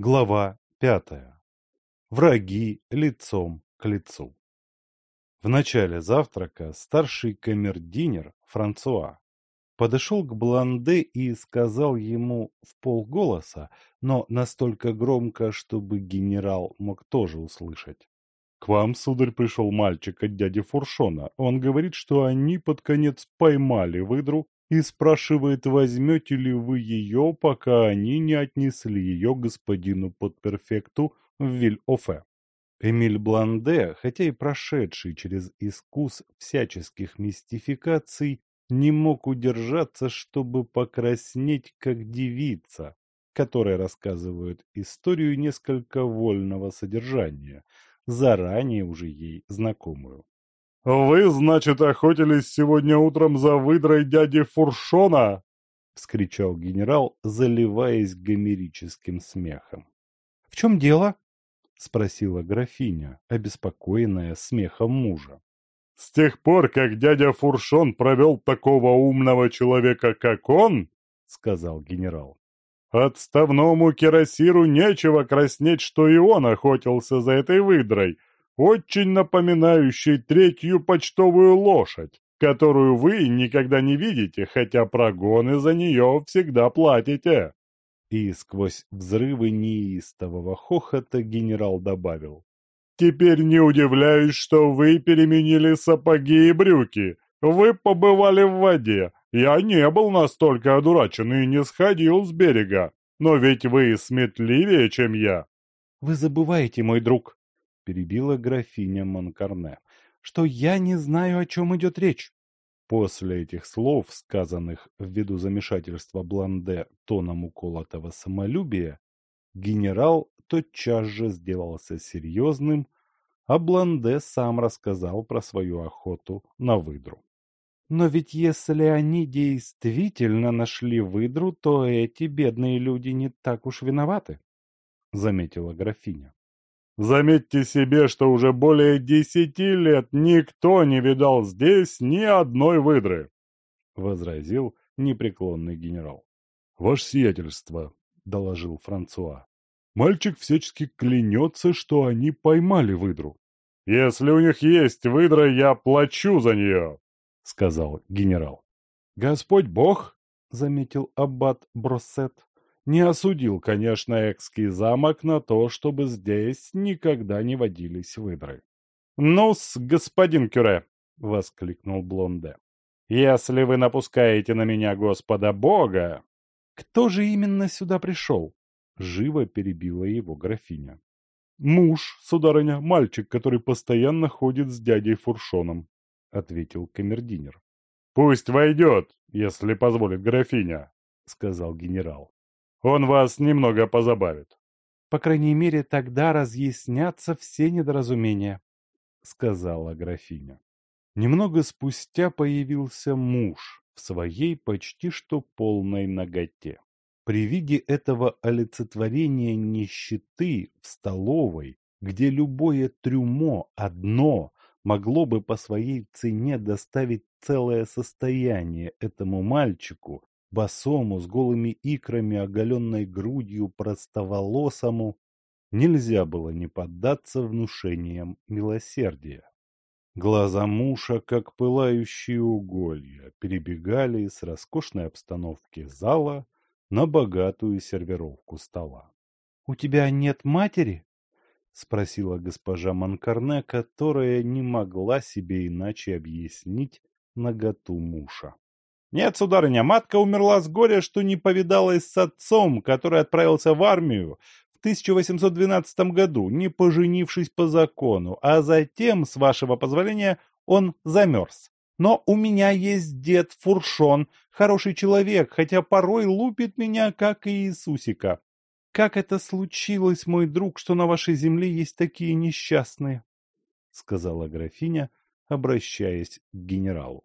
Глава пятая. Враги лицом к лицу. В начале завтрака старший камердинер Франсуа подошел к Бланде и сказал ему в полголоса, но настолько громко, чтобы генерал мог тоже услышать. «К вам, сударь, пришел мальчик от дяди Фуршона. Он говорит, что они под конец поймали выдру и спрашивает, возьмете ли вы ее, пока они не отнесли ее господину подперфекту в Виль-Офе. Эмиль Бланде, хотя и прошедший через искус всяческих мистификаций, не мог удержаться, чтобы покраснеть, как девица, которая рассказывает историю несколько вольного содержания, заранее уже ей знакомую. «Вы, значит, охотились сегодня утром за выдрой дяди Фуршона?» — вскричал генерал, заливаясь гомерическим смехом. «В чем дело?» — спросила графиня, обеспокоенная смехом мужа. «С тех пор, как дядя Фуршон провел такого умного человека, как он, — сказал генерал, — отставному кирасиру нечего краснеть, что и он охотился за этой выдрой, очень напоминающей третью почтовую лошадь, которую вы никогда не видите, хотя прогоны за нее всегда платите». И сквозь взрывы неистового хохота генерал добавил. «Теперь не удивляюсь, что вы переменили сапоги и брюки. Вы побывали в воде. Я не был настолько одурачен и не сходил с берега. Но ведь вы сметливее, чем я». «Вы забываете, мой друг», перебила графиня Монкарне, что я не знаю, о чем идет речь. После этих слов, сказанных ввиду замешательства Бланде тоном уколотого самолюбия, генерал тотчас же сделался серьезным, а Бланде сам рассказал про свою охоту на выдру. Но ведь если они действительно нашли выдру, то эти бедные люди не так уж виноваты, — заметила графиня. Заметьте себе, что уже более десяти лет никто не видал здесь ни одной выдры, — возразил непреклонный генерал. — Ваше сиятельство, — доложил Франсуа. Мальчик всячески клянется, что они поймали выдру. — Если у них есть выдра, я плачу за нее, — сказал генерал. — Господь Бог, — заметил аббат Броссет, не осудил, конечно, Экский замок на то, чтобы здесь никогда не водились выдры. «Ну-с, господин Кюре!» — воскликнул Блонде. «Если вы напускаете на меня Господа Бога...» «Кто же именно сюда пришел?» — живо перебила его графиня. «Муж, сударыня, мальчик, который постоянно ходит с дядей Фуршоном», — ответил камердинер. «Пусть войдет, если позволит графиня», — сказал генерал. Он вас немного позабавит. По крайней мере, тогда разъяснятся все недоразумения, — сказала графиня. Немного спустя появился муж в своей почти что полной наготе. При виде этого олицетворения нищеты в столовой, где любое трюмо одно могло бы по своей цене доставить целое состояние этому мальчику, босому, с голыми икрами, оголенной грудью, простоволосому, нельзя было не поддаться внушениям милосердия. Глаза мужа, как пылающие уголья, перебегали с роскошной обстановки зала на богатую сервировку стола. — У тебя нет матери? — спросила госпожа Манкарне, которая не могла себе иначе объяснить наготу мужа. Нет, сударыня, матка умерла с горя, что не повидалась с отцом, который отправился в армию в 1812 году, не поженившись по закону, а затем, с вашего позволения, он замерз. Но у меня есть дед Фуршон, хороший человек, хотя порой лупит меня, как и Иисусика. Как это случилось, мой друг, что на вашей земле есть такие несчастные? — сказала графиня, обращаясь к генералу.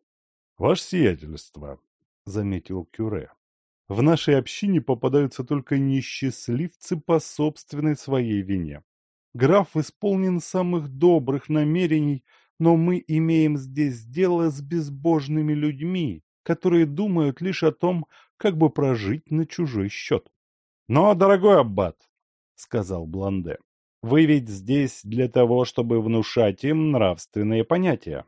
«Ваше сиятельство», — заметил Кюре, — «в нашей общине попадаются только несчастливцы по собственной своей вине. Граф исполнен самых добрых намерений, но мы имеем здесь дело с безбожными людьми, которые думают лишь о том, как бы прожить на чужой счет. Но, дорогой аббат, — сказал Бланде. «Вы ведь здесь для того, чтобы внушать им нравственные понятия.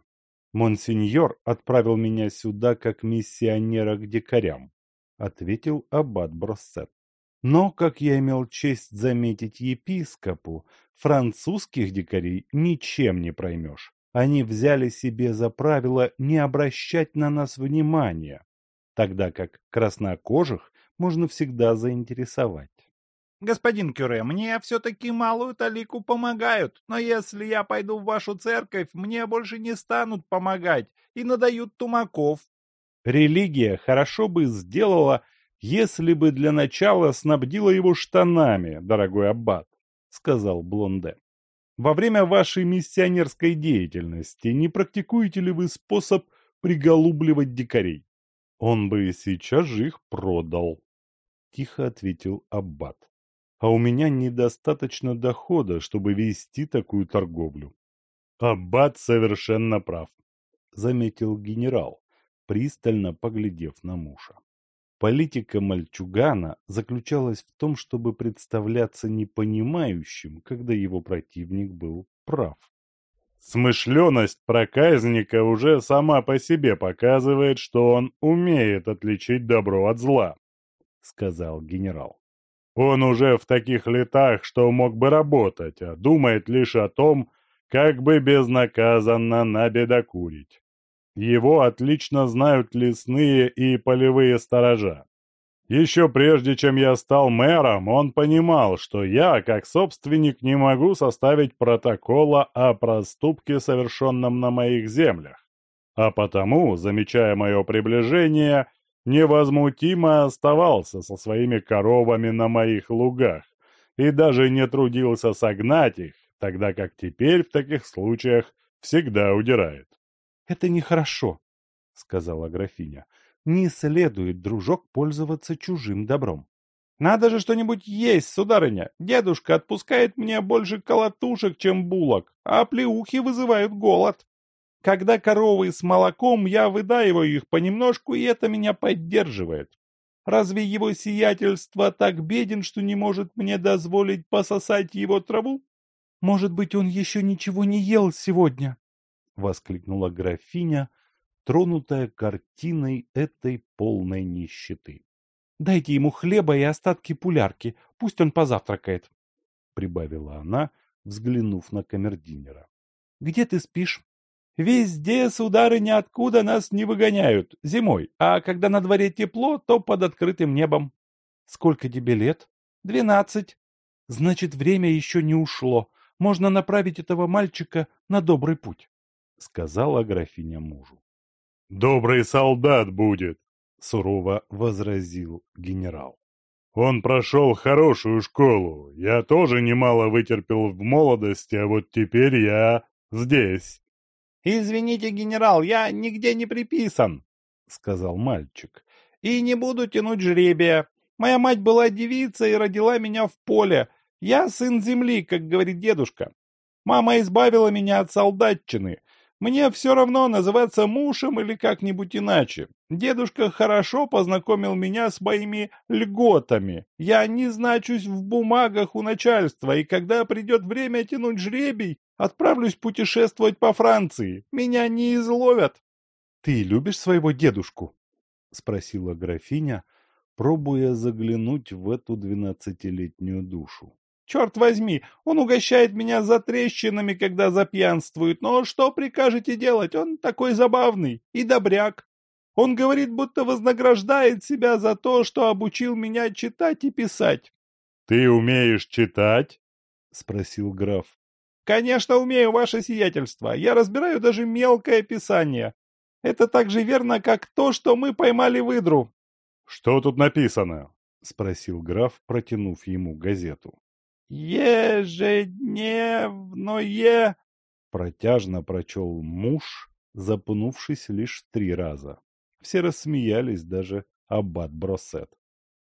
Монсеньор отправил меня сюда как миссионера к дикарям», — ответил аббат Броссет. «Но, как я имел честь заметить епископу, французских дикарей ничем не проймешь. Они взяли себе за правило не обращать на нас внимания, тогда как краснокожих можно всегда заинтересовать. «Господин Кюре, мне все-таки малую талику помогают, но если я пойду в вашу церковь, мне больше не станут помогать и надают тумаков». Религия хорошо бы сделала, если бы для начала снабдила его штанами, дорогой аббат, сказал Блонде. Во время вашей миссионерской деятельности не практикуете ли вы способ приголубливать дикарей? Он бы сейчас же их продал, тихо ответил аббат а у меня недостаточно дохода, чтобы вести такую торговлю. Аббат совершенно прав, заметил генерал, пристально поглядев на мужа. Политика мальчугана заключалась в том, чтобы представляться непонимающим, когда его противник был прав. Смышленность проказника уже сама по себе показывает, что он умеет отличить добро от зла, сказал генерал. Он уже в таких летах, что мог бы работать, а думает лишь о том, как бы безнаказанно набедокурить. Его отлично знают лесные и полевые сторожа. Еще прежде, чем я стал мэром, он понимал, что я, как собственник, не могу составить протокола о проступке, совершенном на моих землях. А потому, замечая мое приближение, невозмутимо оставался со своими коровами на моих лугах и даже не трудился согнать их, тогда как теперь в таких случаях всегда удирает. — Это нехорошо, — сказала графиня. — Не следует, дружок, пользоваться чужим добром. — Надо же что-нибудь есть, сударыня. Дедушка отпускает мне больше колотушек, чем булок, а плеухи вызывают голод. Когда коровы с молоком, я выдаиваю их понемножку, и это меня поддерживает. Разве его сиятельство так беден, что не может мне дозволить пососать его траву? Может быть, он еще ничего не ел сегодня? — воскликнула графиня, тронутая картиной этой полной нищеты. — Дайте ему хлеба и остатки пулярки, пусть он позавтракает, — прибавила она, взглянув на камердинера. Где ты спишь? Везде, сударыня, откуда нас не выгоняют, зимой, а когда на дворе тепло, то под открытым небом. Сколько тебе лет? Двенадцать. Значит, время еще не ушло. Можно направить этого мальчика на добрый путь, — сказала графиня мужу. — Добрый солдат будет, — сурово возразил генерал. Он прошел хорошую школу. Я тоже немало вытерпел в молодости, а вот теперь я здесь. «Извините, генерал, я нигде не приписан», — сказал мальчик. «И не буду тянуть жребия. Моя мать была девица и родила меня в поле. Я сын земли, как говорит дедушка. Мама избавила меня от солдатчины. Мне все равно называться мужем или как-нибудь иначе. Дедушка хорошо познакомил меня с моими льготами. Я не значусь в бумагах у начальства, и когда придет время тянуть жребий, отправлюсь путешествовать по Франции. Меня не изловят. — Ты любишь своего дедушку? — спросила графиня, пробуя заглянуть в эту двенадцатилетнюю душу. Черт возьми, он угощает меня за трещинами, когда запьянствует, но что прикажете делать? Он такой забавный и добряк. Он говорит, будто вознаграждает себя за то, что обучил меня читать и писать. — Ты умеешь читать? — спросил граф. — Конечно, умею, ваше сиятельство. Я разбираю даже мелкое писание. Это так же верно, как то, что мы поймали выдру. — Что тут написано? — спросил граф, протянув ему газету. «Ежедневное...» Протяжно прочел муж, запнувшись лишь три раза. Все рассмеялись, даже аббат Бросет.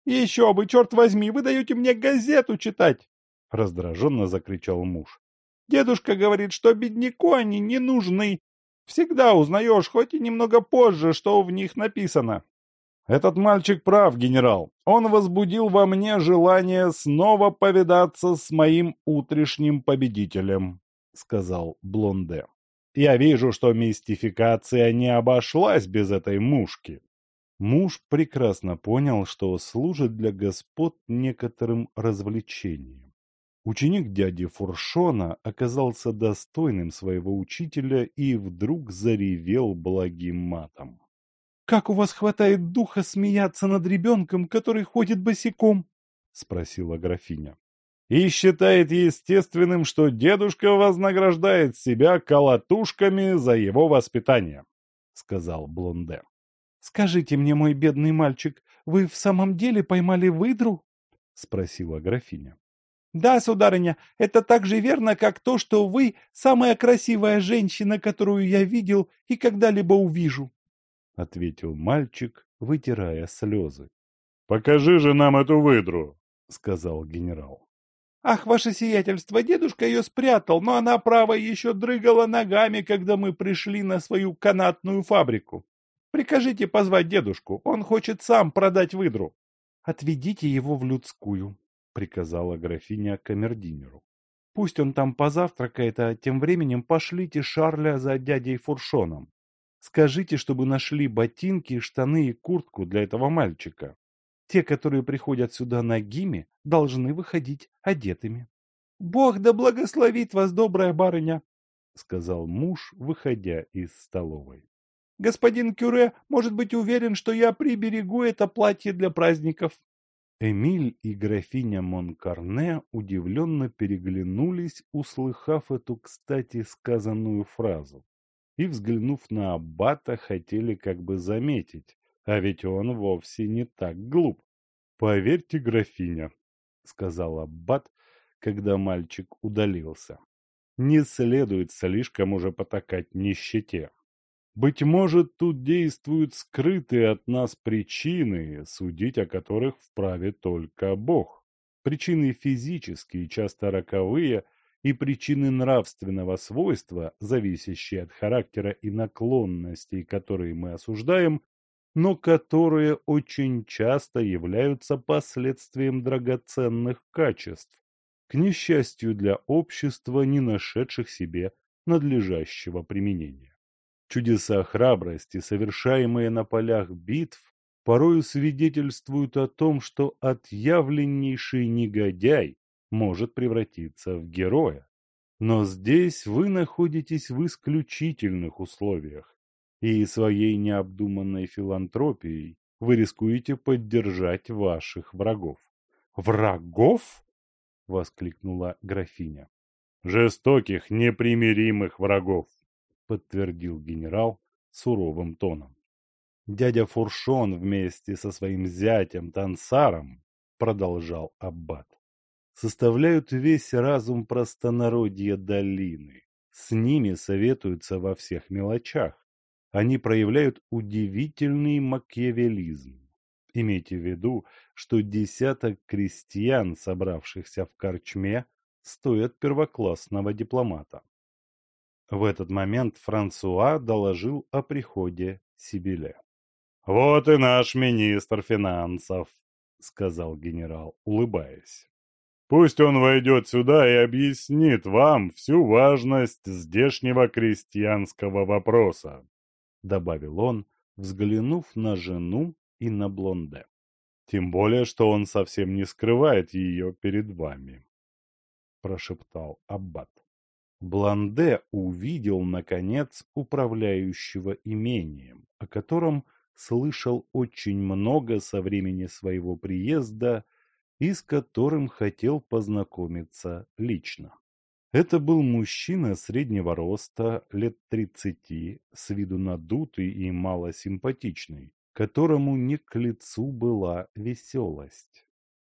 «Еще бы, черт возьми, вы даете мне газету читать!» Раздраженно закричал муж. «Дедушка говорит, что бедняку они не нужны. Всегда узнаешь, хоть и немного позже, что в них написано». Этот мальчик прав, генерал. Он возбудил во мне желание снова повидаться с моим утрешним победителем, сказал Блонде. Я вижу, что мистификация не обошлась без этой мушки. Муж прекрасно понял, что служит для господ некоторым развлечением. Ученик дяди Фуршона оказался достойным своего учителя и вдруг заревел благим матом. «Как у вас хватает духа смеяться над ребенком, который ходит босиком?» — спросила графиня. «И считает естественным, что дедушка вознаграждает себя колотушками за его воспитание», — сказал Блонде. «Скажите мне, мой бедный мальчик, вы в самом деле поймали выдру?» — спросила графиня. «Да, сударыня, это так же верно, как то, что вы самая красивая женщина, которую я видел и когда-либо увижу», — ответил мальчик, вытирая слезы. — Покажи же нам эту выдру, — сказал генерал. — Ах, ваше сиятельство, дедушка ее спрятал, но она, право, еще дрыгала ногами, когда мы пришли на свою канатную фабрику. Прикажите позвать дедушку, он хочет сам продать выдру. — Отведите его в людскую, — приказала графиня камердинеру. Пусть он там позавтракает, а тем временем пошлите Шарля за дядей Фуршоном. Скажите, чтобы нашли ботинки, штаны и куртку для этого мальчика. Те, которые приходят сюда нагими, должны выходить одетыми. — Бог да благословит вас, добрая барыня, — сказал муж, выходя из столовой. — Господин Кюре может быть уверен, что я приберегу это платье для праздников. Эмиль и графиня Монкарне удивленно переглянулись, услыхав эту, кстати, сказанную фразу и, взглянув на Аббата, хотели как бы заметить, а ведь он вовсе не так глуп. «Поверьте, графиня», — сказал Аббат, когда мальчик удалился, — «не следует слишком уже потакать нищете. Быть может, тут действуют скрытые от нас причины, судить о которых вправе только Бог. Причины физические, часто роковые — и причины нравственного свойства, зависящие от характера и наклонностей, которые мы осуждаем, но которые очень часто являются последствием драгоценных качеств, к несчастью для общества, не нашедших себе надлежащего применения. Чудеса храбрости, совершаемые на полях битв, порою свидетельствуют о том, что отъявленнейший негодяй может превратиться в героя. Но здесь вы находитесь в исключительных условиях, и своей необдуманной филантропией вы рискуете поддержать ваших врагов. «Врагов?» — воскликнула графиня. «Жестоких, непримиримых врагов», — подтвердил генерал суровым тоном. Дядя Фуршон вместе со своим зятем Тансаром продолжал Аббат составляют весь разум простонародья долины. С ними советуются во всех мелочах. Они проявляют удивительный макиавелизм. Имейте в виду, что десяток крестьян, собравшихся в корчме, стоят первоклассного дипломата. В этот момент Франсуа доложил о приходе Сибиля. «Вот и наш министр финансов», — сказал генерал, улыбаясь. Пусть он войдет сюда и объяснит вам всю важность здешнего крестьянского вопроса», — добавил он, взглянув на жену и на Блонде. «Тем более, что он совсем не скрывает ее перед вами», — прошептал Аббат. Блонде увидел, наконец, управляющего имением, о котором слышал очень много со времени своего приезда и с которым хотел познакомиться лично. Это был мужчина среднего роста, лет тридцати, с виду надутый и малосимпатичный, которому не к лицу была веселость.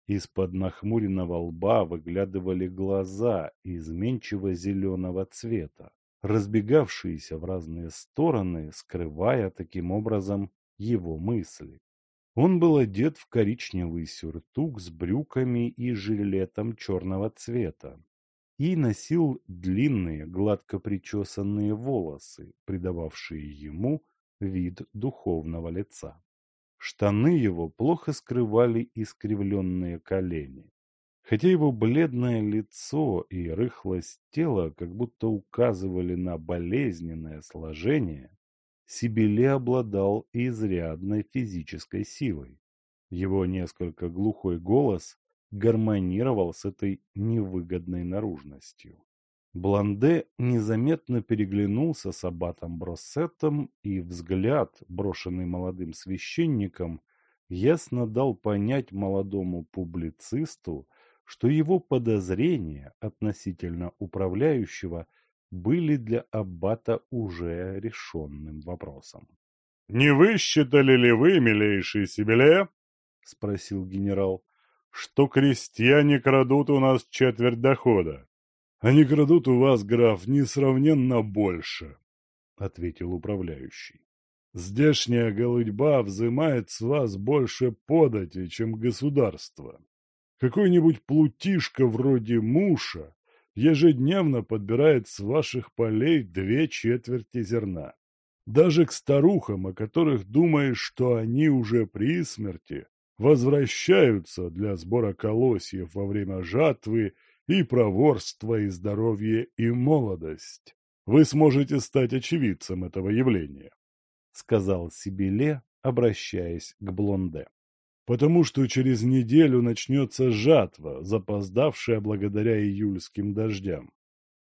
Из-под нахмуренного лба выглядывали глаза изменчиво зеленого цвета, разбегавшиеся в разные стороны, скрывая таким образом его мысли. Он был одет в коричневый сюртук с брюками и жилетом черного цвета и носил длинные, гладко причесанные волосы, придававшие ему вид духовного лица. Штаны его плохо скрывали искривленные колени. Хотя его бледное лицо и рыхлость тела как будто указывали на болезненное сложение, Сибиле обладал изрядной физической силой. Его несколько глухой голос гармонировал с этой невыгодной наружностью. Бланде незаметно переглянулся с аббатом Броссетом, и взгляд, брошенный молодым священником, ясно дал понять молодому публицисту, что его подозрения относительно управляющего были для аббата уже решенным вопросом. «Не высчитали ли вы, милейший Сибеле?» — спросил генерал что крестьяне крадут у нас четверть дохода. Они крадут у вас, граф, несравненно больше, — ответил управляющий. Здешняя голудьба взымает с вас больше подати, чем государство. Какой-нибудь плутишка вроде муша ежедневно подбирает с ваших полей две четверти зерна. Даже к старухам, о которых думаешь, что они уже при смерти, возвращаются для сбора колосьев во время жатвы и проворства, и здоровье, и молодость. Вы сможете стать очевидцем этого явления, — сказал Сибиле, обращаясь к Блонде. Потому что через неделю начнется жатва, запоздавшая благодаря июльским дождям.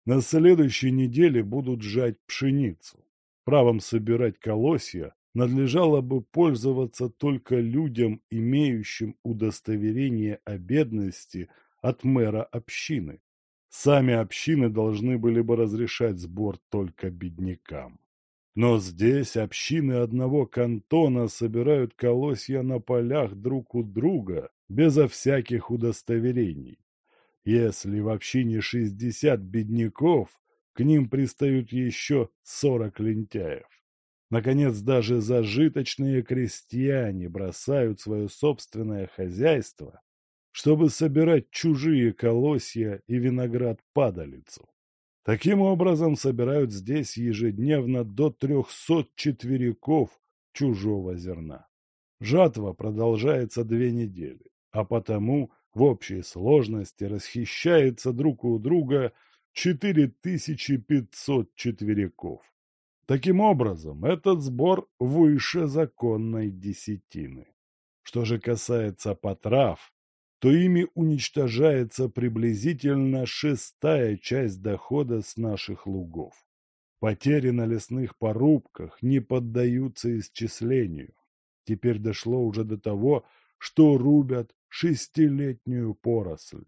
На следующей неделе будут жать пшеницу. Правом собирать колосья надлежало бы пользоваться только людям, имеющим удостоверение о бедности от мэра общины. Сами общины должны были бы разрешать сбор только беднякам. Но здесь общины одного кантона собирают колосья на полях друг у друга, безо всяких удостоверений. Если в общине шестьдесят бедняков, к ним пристают еще сорок лентяев. Наконец, даже зажиточные крестьяне бросают свое собственное хозяйство, чтобы собирать чужие колосья и виноград падалицу. Таким образом, собирают здесь ежедневно до трехсот четвериков чужого зерна. Жатва продолжается две недели, а потому в общей сложности расхищается друг у друга 4500 четвериков. Таким образом, этот сбор выше законной десятины. Что же касается потрав, то ими уничтожается приблизительно шестая часть дохода с наших лугов. Потери на лесных порубках не поддаются исчислению. Теперь дошло уже до того, что рубят шестилетнюю поросль.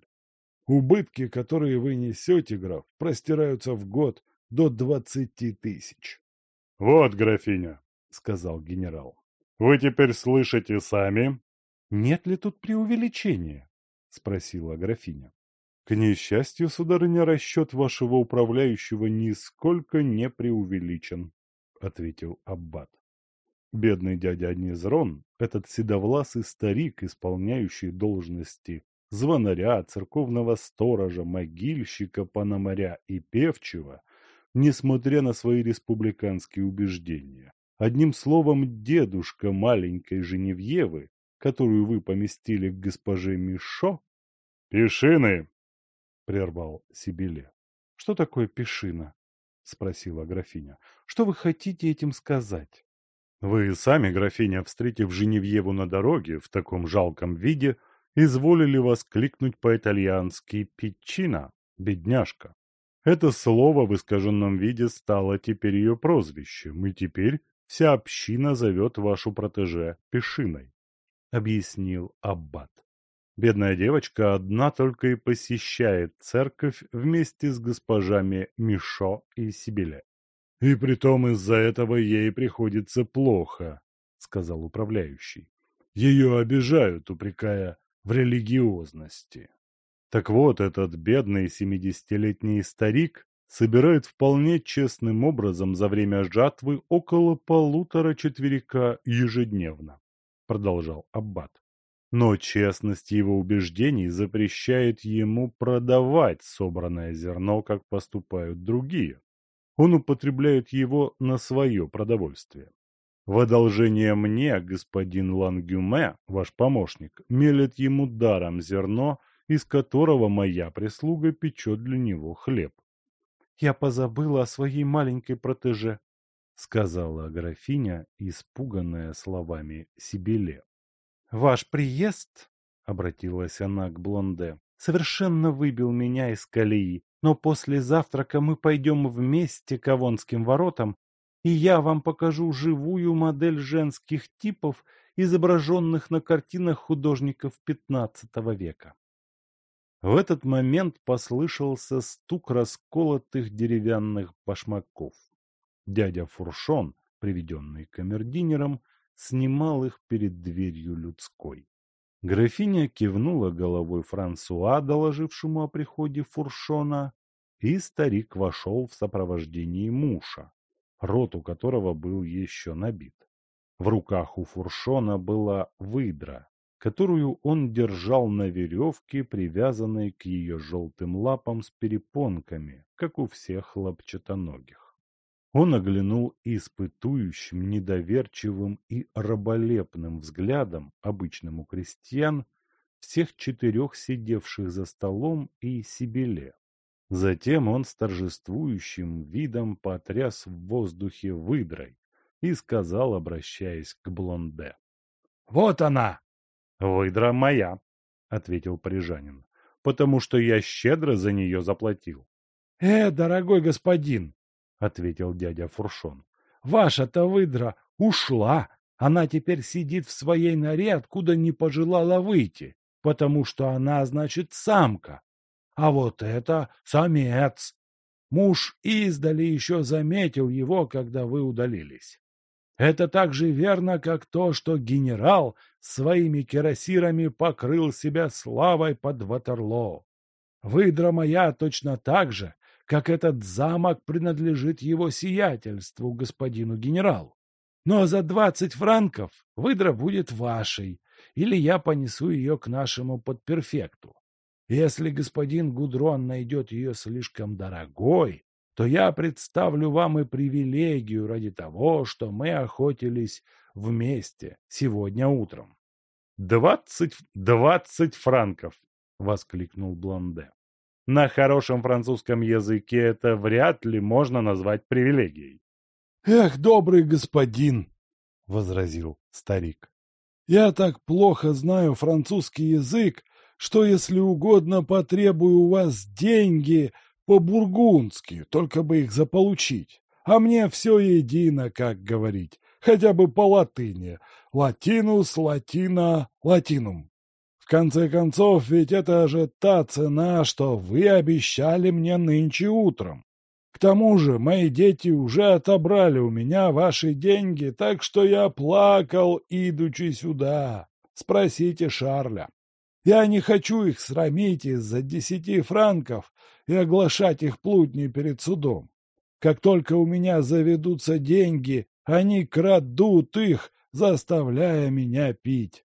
Убытки, которые вы несете, граф, простираются в год до двадцати тысяч. — Вот, графиня, — сказал генерал, — вы теперь слышите сами? — Нет ли тут преувеличения? — спросила графиня. — К несчастью, сударыня, расчет вашего управляющего нисколько не преувеличен, — ответил Аббат. Бедный дядя Низрон, этот седовласый старик, исполняющий должности звонаря, церковного сторожа, могильщика, пономаря и певчего, несмотря на свои республиканские убеждения. Одним словом, дедушка маленькой Женевьевы, которую вы поместили к госпоже Мишо... — Пешины! — прервал Сибиле. — Что такое пешина? — спросила графиня. — Что вы хотите этим сказать? — Вы сами, графиня, встретив Женевьеву на дороге в таком жалком виде, изволили воскликнуть по-итальянски «пичина», «бедняжка». Это слово в искаженном виде стало теперь ее прозвищем, и теперь вся община зовет вашу протеже Пешиной, — объяснил Аббат. Бедная девочка одна только и посещает церковь вместе с госпожами Мишо и Сибиле. — И притом из-за этого ей приходится плохо, — сказал управляющий. Ее обижают, упрекая в религиозности. Так вот, этот бедный семидесятилетний старик собирает вполне честным образом за время жатвы около полутора четверика ежедневно, продолжал Аббат. Но честность его убеждений запрещает ему продавать собранное зерно, как поступают другие. Он употребляет его на свое продовольствие. В одолжение мне господин Лангюме, ваш помощник, мелет ему даром зерно, из которого моя прислуга печет для него хлеб. Я позабыла о своей маленькой протеже, сказала графиня, испуганная словами Сибиле. Ваш приезд, обратилась она к Блонде, совершенно выбил меня из колеи, но после завтрака мы пойдем вместе к Авонским воротам и я вам покажу живую модель женских типов, изображенных на картинах художников XV века. В этот момент послышался стук расколотых деревянных башмаков. Дядя Фуршон, приведенный камердинером, снимал их перед дверью людской. Графиня кивнула головой Франсуа, доложившему о приходе Фуршона, и старик вошел в сопровождении мужа, рот у которого был еще набит. В руках у Фуршона была выдра, которую он держал на веревке, привязанной к ее желтым лапам с перепонками, как у всех лапчатоногих. Он оглянул испытующим, недоверчивым и раболепным взглядом, обычным у крестьян, всех четырех сидевших за столом и Сибеле. Затем он с торжествующим видом потряс в воздухе выдрой и сказал, обращаясь к Блонде. — Вот она! — Выдра моя, — ответил парижанин, — потому что я щедро за нее заплатил. — Э, дорогой господин, — ответил дядя Фуршон, — ваша-то выдра ушла. Она теперь сидит в своей норе, откуда не пожелала выйти, потому что она, значит, самка, а вот это самец. Муж издали еще заметил его, когда вы удалились. Это так же верно, как то, что генерал своими кирасирами покрыл себя славой под Ватерлоо. Выдра моя точно так же, как этот замок принадлежит его сиятельству, господину генералу. Но за двадцать франков выдра будет вашей, или я понесу ее к нашему подперфекту. Если господин Гудрон найдет ее слишком дорогой, то я представлю вам и привилегию ради того, что мы охотились вместе сегодня утром. — Двадцать... двадцать франков! — воскликнул Блонде. — На хорошем французском языке это вряд ли можно назвать привилегией. — Эх, добрый господин! — возразил старик. — Я так плохо знаю французский язык, что, если угодно, потребую у вас деньги по-бургундски, только бы их заполучить. А мне все едино, как говорить, хотя бы по латыни. Латинус, латина, латинум. В конце концов, ведь это же та цена, что вы обещали мне нынче утром. К тому же мои дети уже отобрали у меня ваши деньги, так что я плакал, идучи сюда. Спросите Шарля. Я не хочу их срамить из-за десяти франков и оглашать их плутней перед судом. Как только у меня заведутся деньги, они крадут их, заставляя меня пить.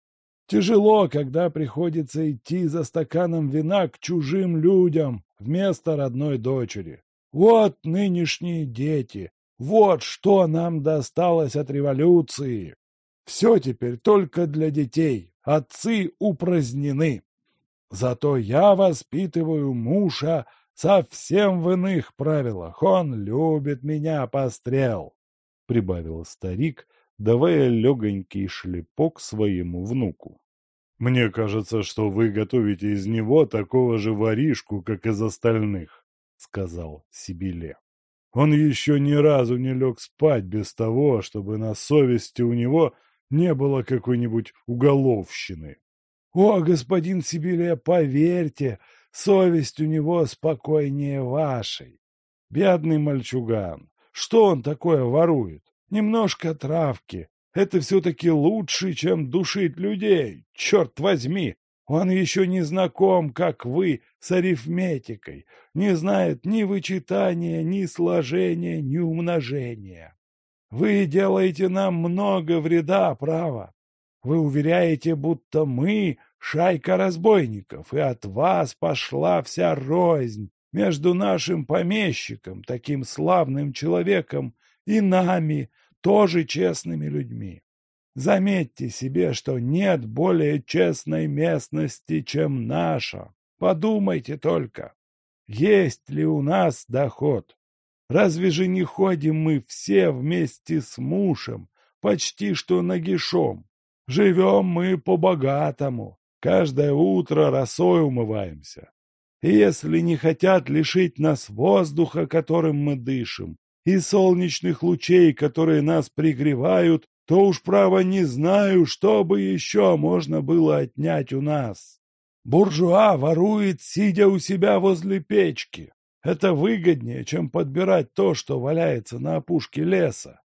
Тяжело, когда приходится идти за стаканом вина к чужим людям вместо родной дочери. Вот нынешние дети, вот что нам досталось от революции. Все теперь только для детей, отцы упразднены. Зато я воспитываю мужа совсем в иных правилах. Он любит меня пострел, — прибавил старик, давая легонький шлепок своему внуку. — Мне кажется, что вы готовите из него такого же воришку, как из остальных, — сказал Сибиле. Он еще ни разу не лег спать без того, чтобы на совести у него не было какой-нибудь уголовщины. О, господин Сибилия, поверьте, совесть у него спокойнее вашей. Бедный мальчуган, что он такое ворует? Немножко травки. Это все-таки лучше, чем душить людей. Черт возьми, он еще не знаком, как вы, с арифметикой, не знает ни вычитания, ни сложения, ни умножения. Вы делаете нам много вреда, право. Вы уверяете, будто мы — шайка разбойников, и от вас пошла вся рознь между нашим помещиком, таким славным человеком, и нами, тоже честными людьми. Заметьте себе, что нет более честной местности, чем наша. Подумайте только, есть ли у нас доход? Разве же не ходим мы все вместе с мужем, почти что нагишом? Живем мы по-богатому, каждое утро росой умываемся. И если не хотят лишить нас воздуха, которым мы дышим, и солнечных лучей, которые нас пригревают, то уж право не знаю, что бы еще можно было отнять у нас. Буржуа ворует, сидя у себя возле печки. Это выгоднее, чем подбирать то, что валяется на опушке леса.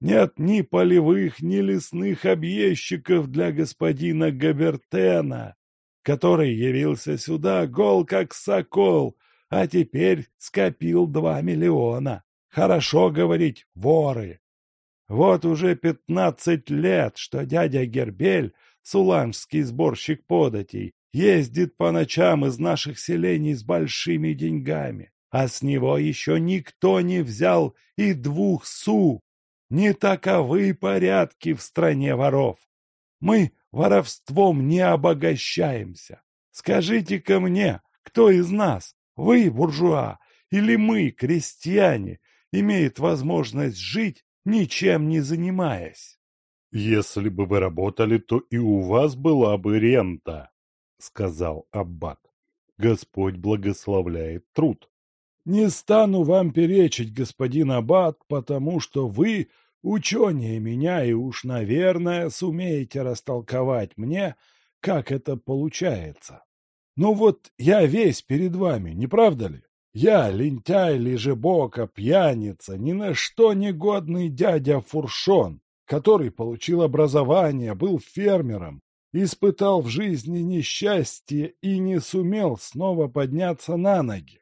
Нет ни полевых, ни лесных объездчиков для господина Габертена, который явился сюда гол как сокол, а теперь скопил два миллиона. Хорошо говорить «воры». Вот уже пятнадцать лет, что дядя Гербель, суланжский сборщик податей, ездит по ночам из наших селений с большими деньгами, а с него еще никто не взял и двух су. Не таковы порядки в стране воров. Мы воровством не обогащаемся. Скажите-ка мне, кто из нас, вы, буржуа, или мы, крестьяне, имеет возможность жить, ничем не занимаясь? Если бы вы работали, то и у вас была бы рента, сказал Аббат. Господь благословляет труд. Не стану вам перечить, господин Аббат, потому что вы ученее меня и уж, наверное, сумеете растолковать мне, как это получается. Ну вот я весь перед вами, не правда ли? Я лентяй, лежебока, пьяница, ни на что негодный дядя Фуршон, который получил образование, был фермером, испытал в жизни несчастье и не сумел снова подняться на ноги.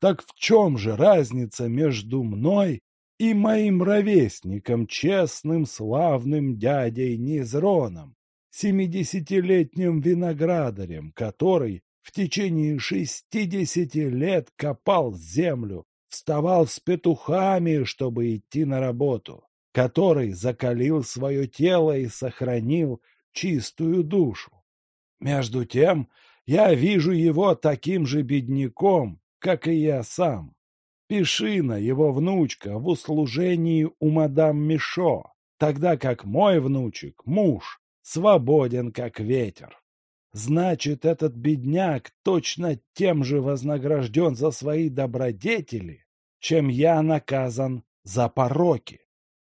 Так в чем же разница между мной и моим ровесником, честным, славным дядей Низроном, семидесятилетним виноградарем, который в течение шестидесяти лет копал землю, вставал с петухами, чтобы идти на работу, который закалил свое тело и сохранил чистую душу. Между тем, я вижу его таким же бедняком, как и я сам. Пишина, его внучка, в услужении у мадам Мишо, тогда как мой внучек, муж, свободен, как ветер. Значит, этот бедняк точно тем же вознагражден за свои добродетели, чем я наказан за пороки.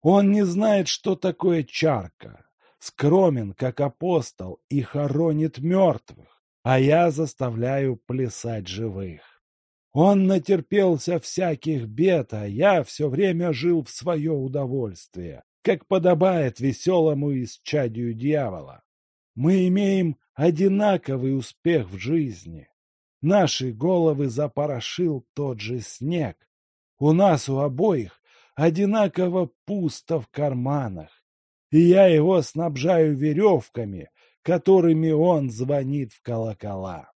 Он не знает, что такое чарка, скромен, как апостол, и хоронит мертвых, а я заставляю плясать живых. Он натерпелся всяких бед, а я все время жил в свое удовольствие, как подобает веселому исчадию дьявола. Мы имеем одинаковый успех в жизни. Наши головы запорошил тот же снег. У нас у обоих одинаково пусто в карманах, и я его снабжаю веревками, которыми он звонит в колокола.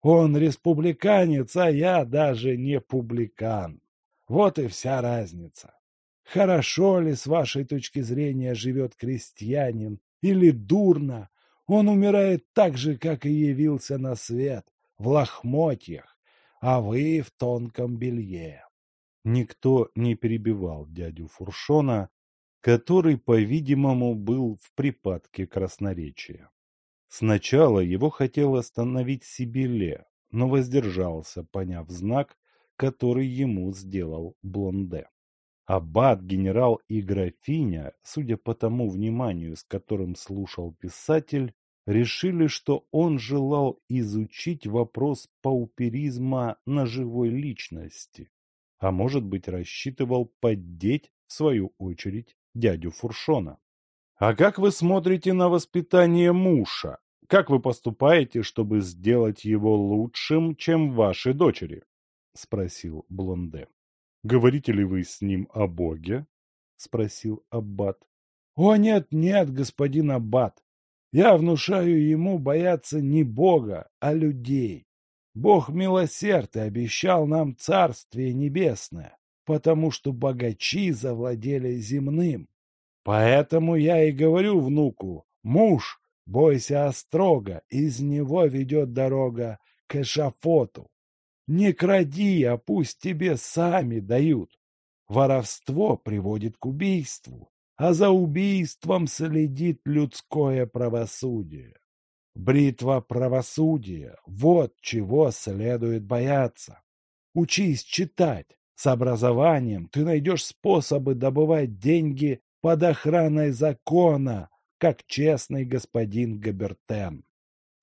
Он республиканец, а я даже не публикан. Вот и вся разница. Хорошо ли, с вашей точки зрения, живет крестьянин, или дурно, он умирает так же, как и явился на свет, в лохмотьях, а вы в тонком белье. Никто не перебивал дядю Фуршона, который, по-видимому, был в припадке красноречия. Сначала его хотел остановить Сибиле, но воздержался, поняв знак, который ему сделал Блонде. Аббат, генерал и графиня, судя по тому вниманию, с которым слушал писатель, решили, что он желал изучить вопрос пауперизма на живой личности, а может быть рассчитывал поддеть, в свою очередь, дядю Фуршона. «А как вы смотрите на воспитание мужа?» Как вы поступаете, чтобы сделать его лучшим, чем ваши дочери? — спросил Блонде. — Говорите ли вы с ним о Боге? — спросил Аббат. — О, нет, нет, господин Аббат. Я внушаю ему бояться не Бога, а людей. Бог милосерд и обещал нам Царствие Небесное, потому что богачи завладели земным. Поэтому я и говорю внуку, муж, бойся острога, из него ведет дорога к эшафоту. Не кради, а пусть тебе сами дают. Воровство приводит к убийству, а за убийством следит людское правосудие. Бритва правосудия – вот чего следует бояться. Учись читать. С образованием ты найдешь способы добывать деньги под охраной закона, как честный господин Габертен.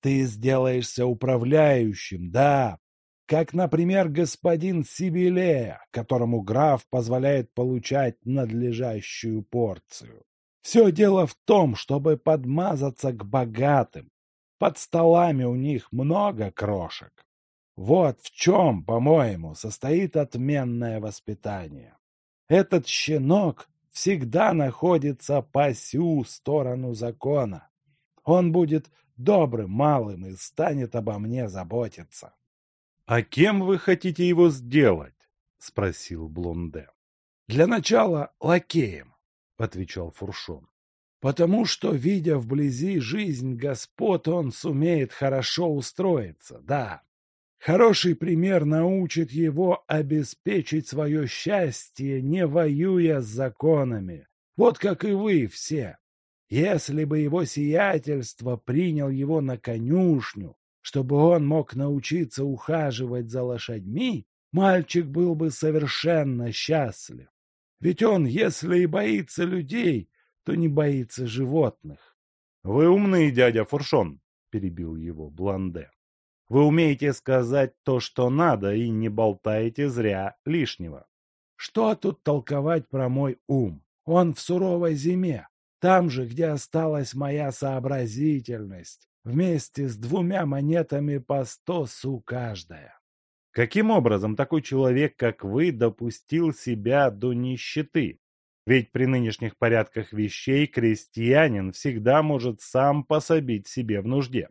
Ты сделаешься управляющим, да, как, например, господин Сибилея, которому граф позволяет получать надлежащую порцию. Все дело в том, чтобы подмазаться к богатым. Под столами у них много крошек. Вот в чем, по-моему, состоит отменное воспитание. Этот щенок всегда находится по сю сторону закона. Он будет добрым малым и станет обо мне заботиться. — А кем вы хотите его сделать? — спросил Блонде. — Для начала лакеем, — отвечал Фуршон. — Потому что, видя вблизи жизнь господ, он сумеет хорошо устроиться, да. Хороший пример научит его обеспечить свое счастье, не воюя с законами. Вот как и вы все. Если бы его сиятельство принял его на конюшню, чтобы он мог научиться ухаживать за лошадьми, мальчик был бы совершенно счастлив. Ведь он, если и боится людей, то не боится животных. — Вы умный, дядя Фуршон, — перебил его Бланде. Вы умеете сказать то, что надо, и не болтаете зря лишнего. Что тут толковать про мой ум? Он в суровой зиме, там же, где осталась моя сообразительность, вместе с двумя монетами по сто су каждая. Каким образом такой человек, как вы, допустил себя до нищеты? Ведь при нынешних порядках вещей крестьянин всегда может сам пособить себе в нужде.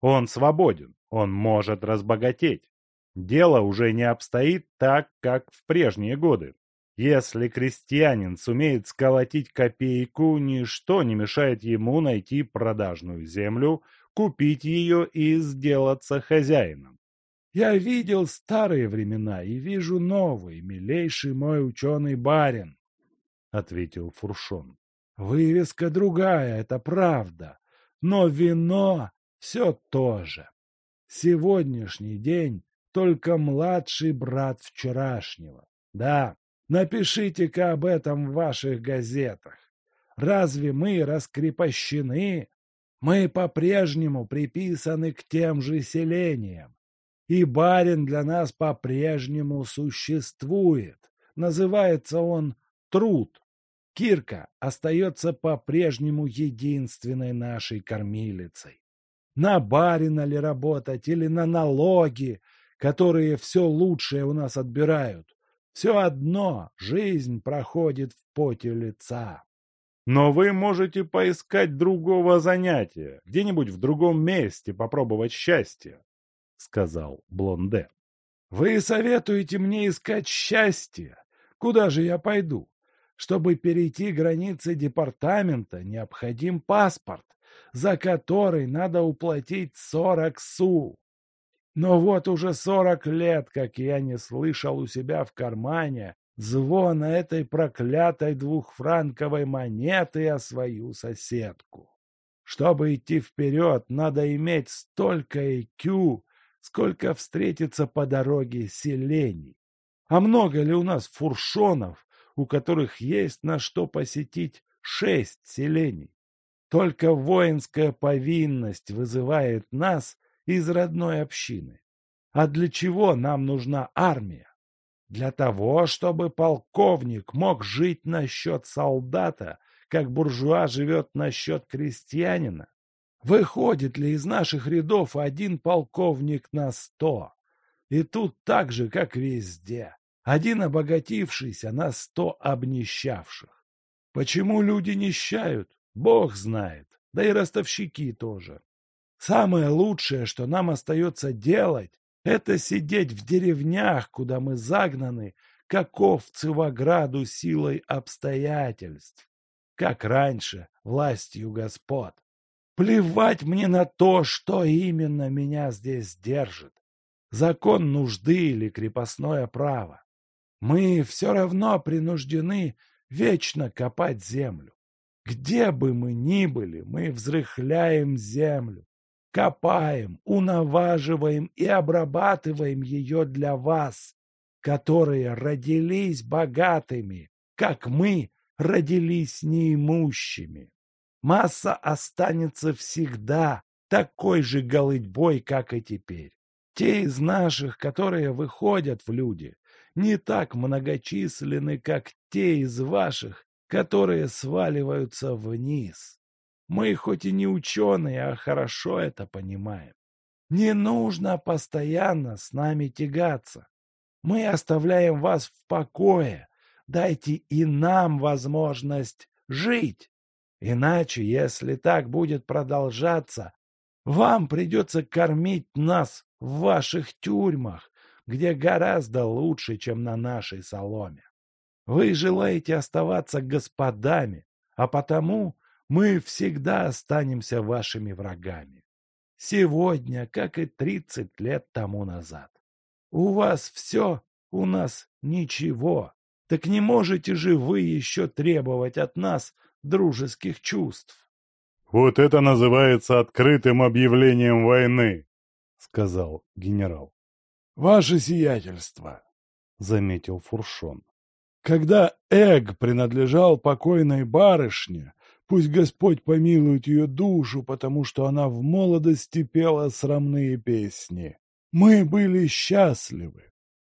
Он свободен, он может разбогатеть. Дело уже не обстоит так, как в прежние годы. Если крестьянин сумеет сколотить копейку, ничто не мешает ему найти продажную землю, купить ее и сделаться хозяином. Я видел старые времена и вижу новые, милейший мой ученый барин, — ответил Фуршон. Вывеска другая, это правда, но вино все то же. Сегодняшний день только младший брат вчерашнего. Да, напишите-ка об этом в ваших газетах. Разве мы раскрепощены? Мы по-прежнему приписаны к тем же селениям. И барин для нас по-прежнему существует. Называется он труд. Кирка остается по-прежнему единственной нашей кормилицей на барина ли работать или на налоги, которые все лучшее у нас отбирают. Все одно жизнь проходит в поте лица. Но вы можете поискать другого занятия, где-нибудь в другом месте попробовать счастье, — сказал Блонде. — Вы советуете мне искать счастье? Куда же я пойду? Чтобы перейти границы департамента, необходим паспорт за который надо уплатить сорок су. Но вот уже сорок лет, как я не слышал у себя в кармане звона этой проклятой двухфранковой монеты о свою соседку. Чтобы идти вперед, надо иметь столько IQ, сколько встретится по дороге селений. А много ли у нас фуршонов, у которых есть на что посетить шесть селений? Только воинская повинность вызывает нас из родной общины. А для чего нам нужна армия? Для того, чтобы полковник мог жить на счет солдата, как буржуа живет на счет крестьянина? Выходит ли из наших рядов один полковник на сто? И тут так же, как везде. Один обогатившийся на сто обнищавших. Почему люди нищают? Бог знает, да и ростовщики тоже. Самое лучшее, что нам остается делать, это сидеть в деревнях, куда мы загнаны, как овцы в ограду силой обстоятельств. как раньше, властью господ. Плевать мне на то, что именно меня здесь держит. Закон нужды или крепостное право. Мы все равно принуждены вечно копать землю. Где бы мы ни были, мы взрыхляем землю, копаем, унаваживаем и обрабатываем ее для вас, которые родились богатыми, как мы родились неимущими. Масса останется всегда такой же голытьбой, как и теперь. Те из наших, которые выходят в люди, не так многочисленны, как те из ваших, которые сваливаются вниз. Мы хоть и не ученые, а хорошо это понимаем. Не нужно постоянно с нами тягаться. Мы оставляем вас в покое. Дайте и нам возможность жить. Иначе, если так будет продолжаться, вам придется кормить нас в ваших тюрьмах, где гораздо лучше, чем на нашей соломе. Вы желаете оставаться господами, а потому мы всегда останемся вашими врагами. Сегодня, как и тридцать лет тому назад. У вас все, у нас ничего. Так не можете же вы еще требовать от нас дружеских чувств? Вот это называется открытым объявлением войны, сказал генерал. Ваше сиятельство, заметил Фуршон. Когда Эг принадлежал покойной барышне, пусть Господь помилует ее душу, потому что она в молодости пела срамные песни, мы были счастливы.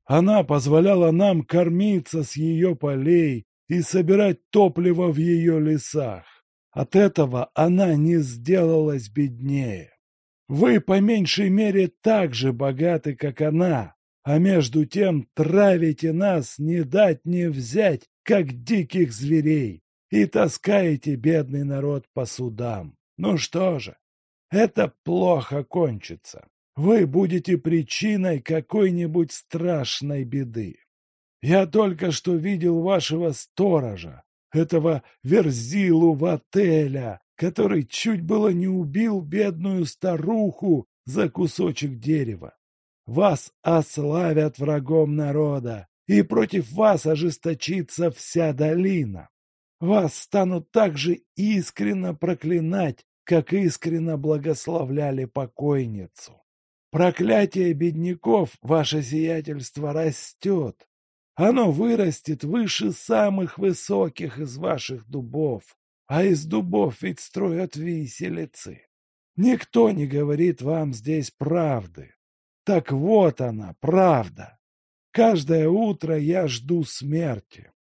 Она позволяла нам кормиться с ее полей и собирать топливо в ее лесах. От этого она не сделалась беднее. Вы по меньшей мере так же богаты, как она, а между тем травите нас не дать не взять, как диких зверей, и таскаете бедный народ по судам. Ну что же, это плохо кончится. Вы будете причиной какой-нибудь страшной беды. Я только что видел вашего сторожа, этого верзилу в отеля, который чуть было не убил бедную старуху за кусочек дерева. Вас ославят врагом народа, и против вас ожесточится вся долина. Вас станут так же искренно проклинать, как искренно благословляли покойницу. Проклятие бедняков, ваше сиятельство, растет. Оно вырастет выше самых высоких из ваших дубов, а из дубов ведь строят виселицы. Никто не говорит вам здесь правды. Так вот она, правда. Каждое утро я жду смерти.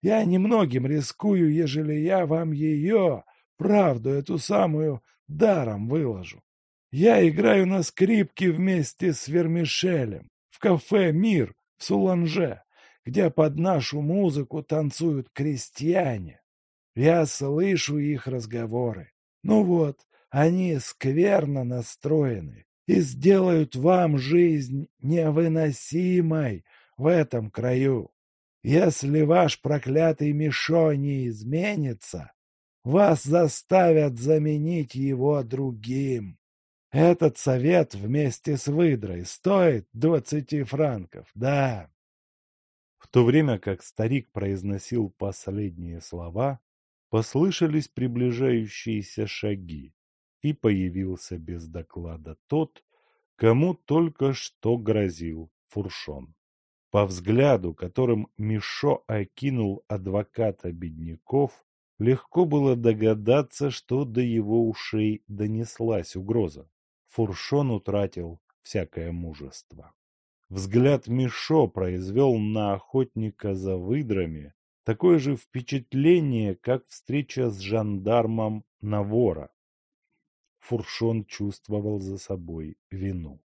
Я немногим рискую, ежели я вам ее, правду эту самую, даром выложу. Я играю на скрипке вместе с Вермишелем в кафе «Мир» в Суланже, где под нашу музыку танцуют крестьяне. Я слышу их разговоры. Ну вот, они скверно настроены, и сделают вам жизнь невыносимой в этом краю. Если ваш проклятый Мишо не изменится, вас заставят заменить его другим. Этот совет вместе с выдрой стоит двадцати франков, да. В то время как старик произносил последние слова, послышались приближающиеся шаги и появился без доклада тот, кому только что грозил Фуршон. По взгляду, которым Мишо окинул адвоката бедняков, легко было догадаться, что до его ушей донеслась угроза. Фуршон утратил всякое мужество. Взгляд Мишо произвел на охотника за выдрами такое же впечатление, как встреча с жандармом на вора. Фуршон чувствовал за собой вину.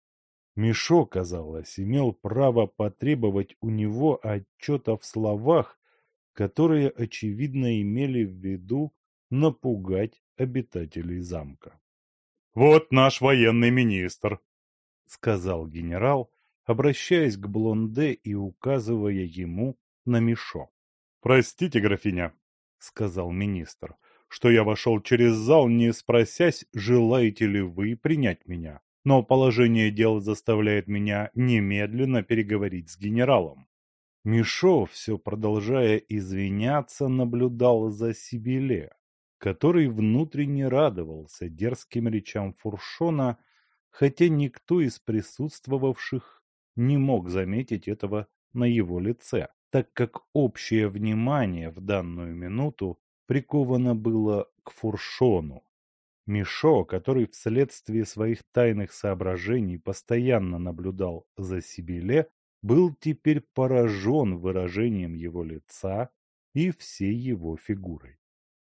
Мишо, казалось, имел право потребовать у него отчета в словах, которые, очевидно, имели в виду напугать обитателей замка. «Вот наш военный министр», — сказал генерал, обращаясь к Блонде и указывая ему на Мишо. «Простите, графиня», — сказал министр, что я вошел через зал, не спросясь, желаете ли вы принять меня. Но положение дел заставляет меня немедленно переговорить с генералом. Мишо, все продолжая извиняться, наблюдал за Сибиле, который внутренне радовался дерзким речам Фуршона, хотя никто из присутствовавших не мог заметить этого на его лице, так как общее внимание в данную минуту приковано было к Фуршону. Мишо, который вследствие своих тайных соображений постоянно наблюдал за Сибиле, был теперь поражен выражением его лица и всей его фигурой.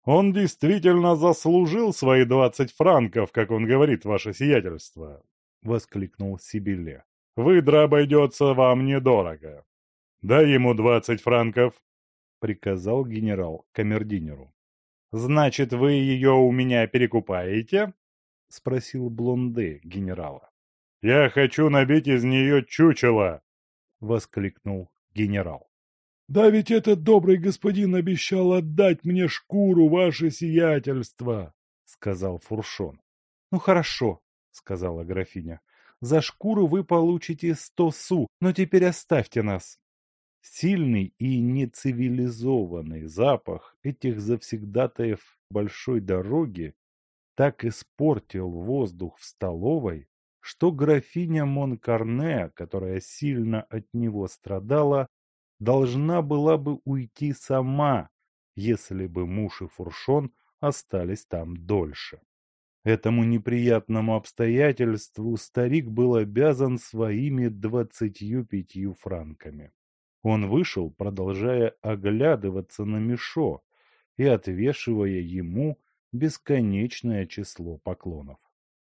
«Он действительно заслужил свои двадцать франков, как он говорит, ваше сиятельство!» — воскликнул Сибиле. «Выдра обойдется вам недорого. Дай ему двадцать франков!» — приказал генерал камердинеру. «Значит, вы ее у меня перекупаете?» — спросил Блонде генерала. «Я хочу набить из нее чучело!» — воскликнул генерал. «Да ведь этот добрый господин обещал отдать мне шкуру, ваше сиятельство!» — сказал Фуршон. «Ну хорошо», — сказала графиня. «За шкуру вы получите сто су, но теперь оставьте нас». Сильный и нецивилизованный запах этих завсегдатаев большой дороги так испортил воздух в столовой, что графиня Монкарне, которая сильно от него страдала, должна была бы уйти сама, если бы муж и Фуршон остались там дольше. Этому неприятному обстоятельству старик был обязан своими двадцатью пятью франками. Он вышел, продолжая оглядываться на Мишо и отвешивая ему бесконечное число поклонов.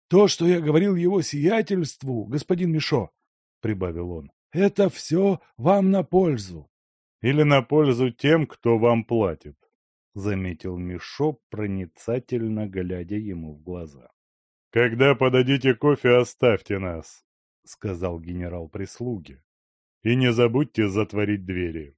То, что я говорил его сиятельству, господин Мишо, — прибавил он, — это все вам на пользу. — Или на пользу тем, кто вам платит, — заметил Мишо, проницательно глядя ему в глаза. — Когда подадите кофе, оставьте нас, — сказал генерал прислуги. — И не забудьте затворить двери.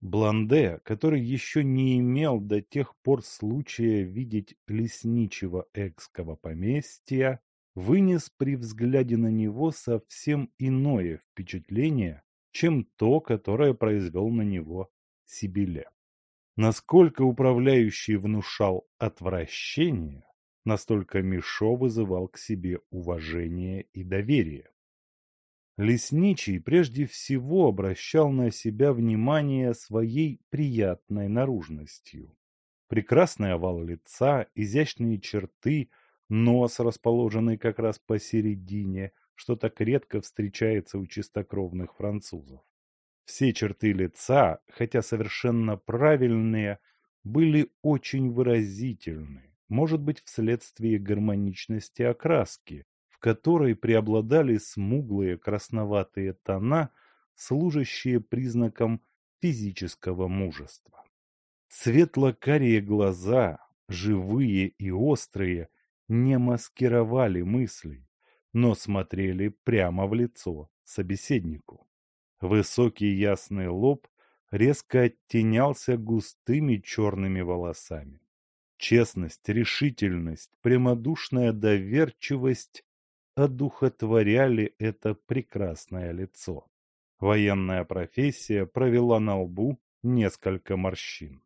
Бланде, который еще не имел до тех пор случая видеть лесничего экского поместья, вынес при взгляде на него совсем иное впечатление, чем то, которое произвел на него Сибиле. Насколько управляющий внушал отвращение, настолько Мишо вызывал к себе уважение и доверие. Лесничий прежде всего обращал на себя внимание своей приятной наружностью. Прекрасный овал лица, изящные черты, нос, расположенный как раз посередине, что так редко встречается у чистокровных французов. Все черты лица, хотя совершенно правильные, были очень выразительны, может быть, вследствие гармоничности окраски, которой преобладали смуглые красноватые тона, служащие признаком физического мужества. Светло-карие глаза, живые и острые, не маскировали мыслей, но смотрели прямо в лицо собеседнику. Высокий ясный лоб резко оттенялся густыми черными волосами. Честность, решительность, прямодушная доверчивость одухотворяли это прекрасное лицо. Военная профессия провела на лбу несколько морщин.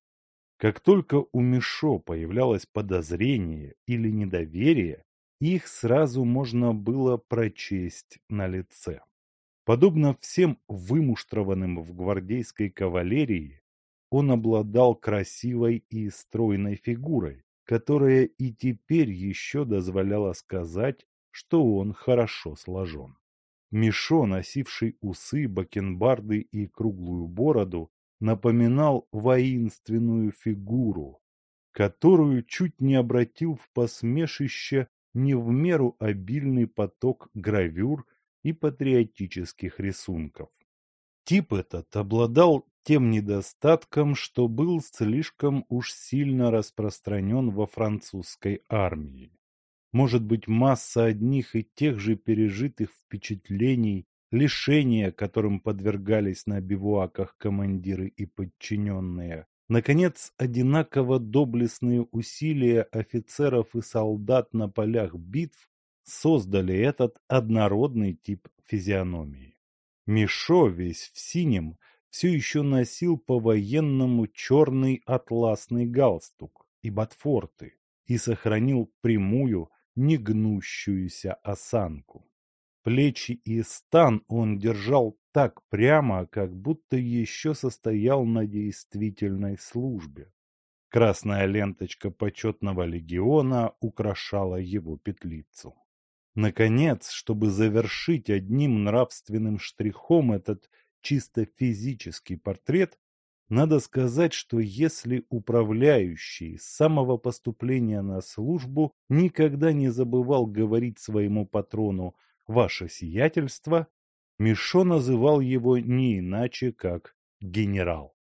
Как только у Мишо появлялось подозрение или недоверие, их сразу можно было прочесть на лице. Подобно всем вымуштрованным в гвардейской кавалерии, он обладал красивой и стройной фигурой, которая и теперь еще дозволяла сказать, что он хорошо сложен. Мишо, носивший усы, бакенбарды и круглую бороду, напоминал воинственную фигуру, которую чуть не обратил в посмешище не в меру обильный поток гравюр и патриотических рисунков. Тип этот обладал тем недостатком, что был слишком уж сильно распространен во французской армии. Может быть, масса одних и тех же пережитых впечатлений, лишения, которым подвергались на бивуаках командиры и подчиненные, Наконец, одинаково доблестные усилия офицеров и солдат на полях битв создали этот однородный тип физиономии. Мишо, весь в синем, все еще носил по-военному черный атласный галстук и ботфорты и сохранил прямую, негнущуюся осанку. Плечи и стан он держал так прямо, как будто еще состоял на действительной службе. Красная ленточка почетного легиона украшала его петлицу. Наконец, чтобы завершить одним нравственным штрихом этот чисто физический портрет, надо сказать, что если управляющий с самого поступления на службу никогда не забывал говорить своему патрону «Ваше сиятельство», Мишо называл его не иначе, как генерал.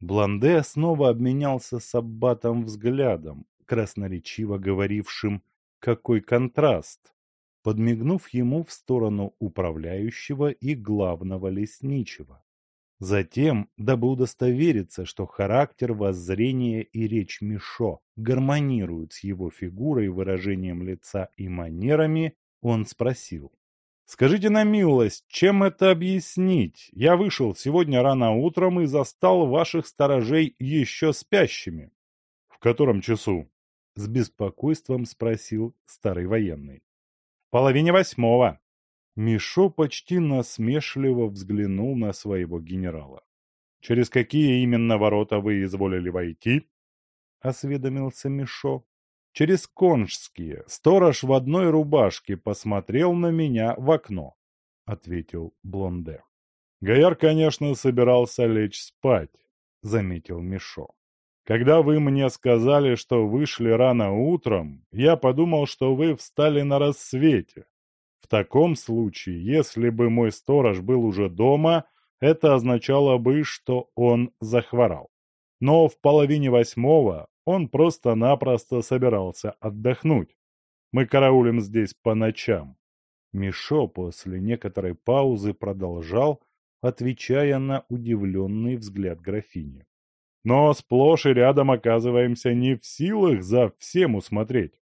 Бланде снова обменялся с Аббатом взглядом, красноречиво говорившим какой контраст! Подмигнув ему в сторону управляющего и главного лесничего. Затем, дабы удостовериться, что характер, воззрение и речь Мишо гармонируют с его фигурой, выражением лица и манерами, он спросил. «Скажите на милость, чем это объяснить? Я вышел сегодня рано утром и застал ваших сторожей еще спящими». «В котором часу?» — с беспокойством спросил старый военный. — В половине восьмого. Мишо почти насмешливо взглянул на своего генерала. — Через какие именно ворота вы изволили войти? — осведомился Мишо. — Через конжские. Сторож в одной рубашке посмотрел на меня в окно, — ответил Блонде. — Гояр, конечно, собирался лечь спать, — заметил Мишо. Когда вы мне сказали, что вышли рано утром, я подумал, что вы встали на рассвете. В таком случае, если бы мой сторож был уже дома, это означало бы, что он захворал. Но в половине восьмого он просто-напросто собирался отдохнуть. Мы караулим здесь по ночам. Мишо после некоторой паузы продолжал, отвечая на удивленный взгляд графини но сплошь и рядом оказываемся не в силах за всем усмотреть.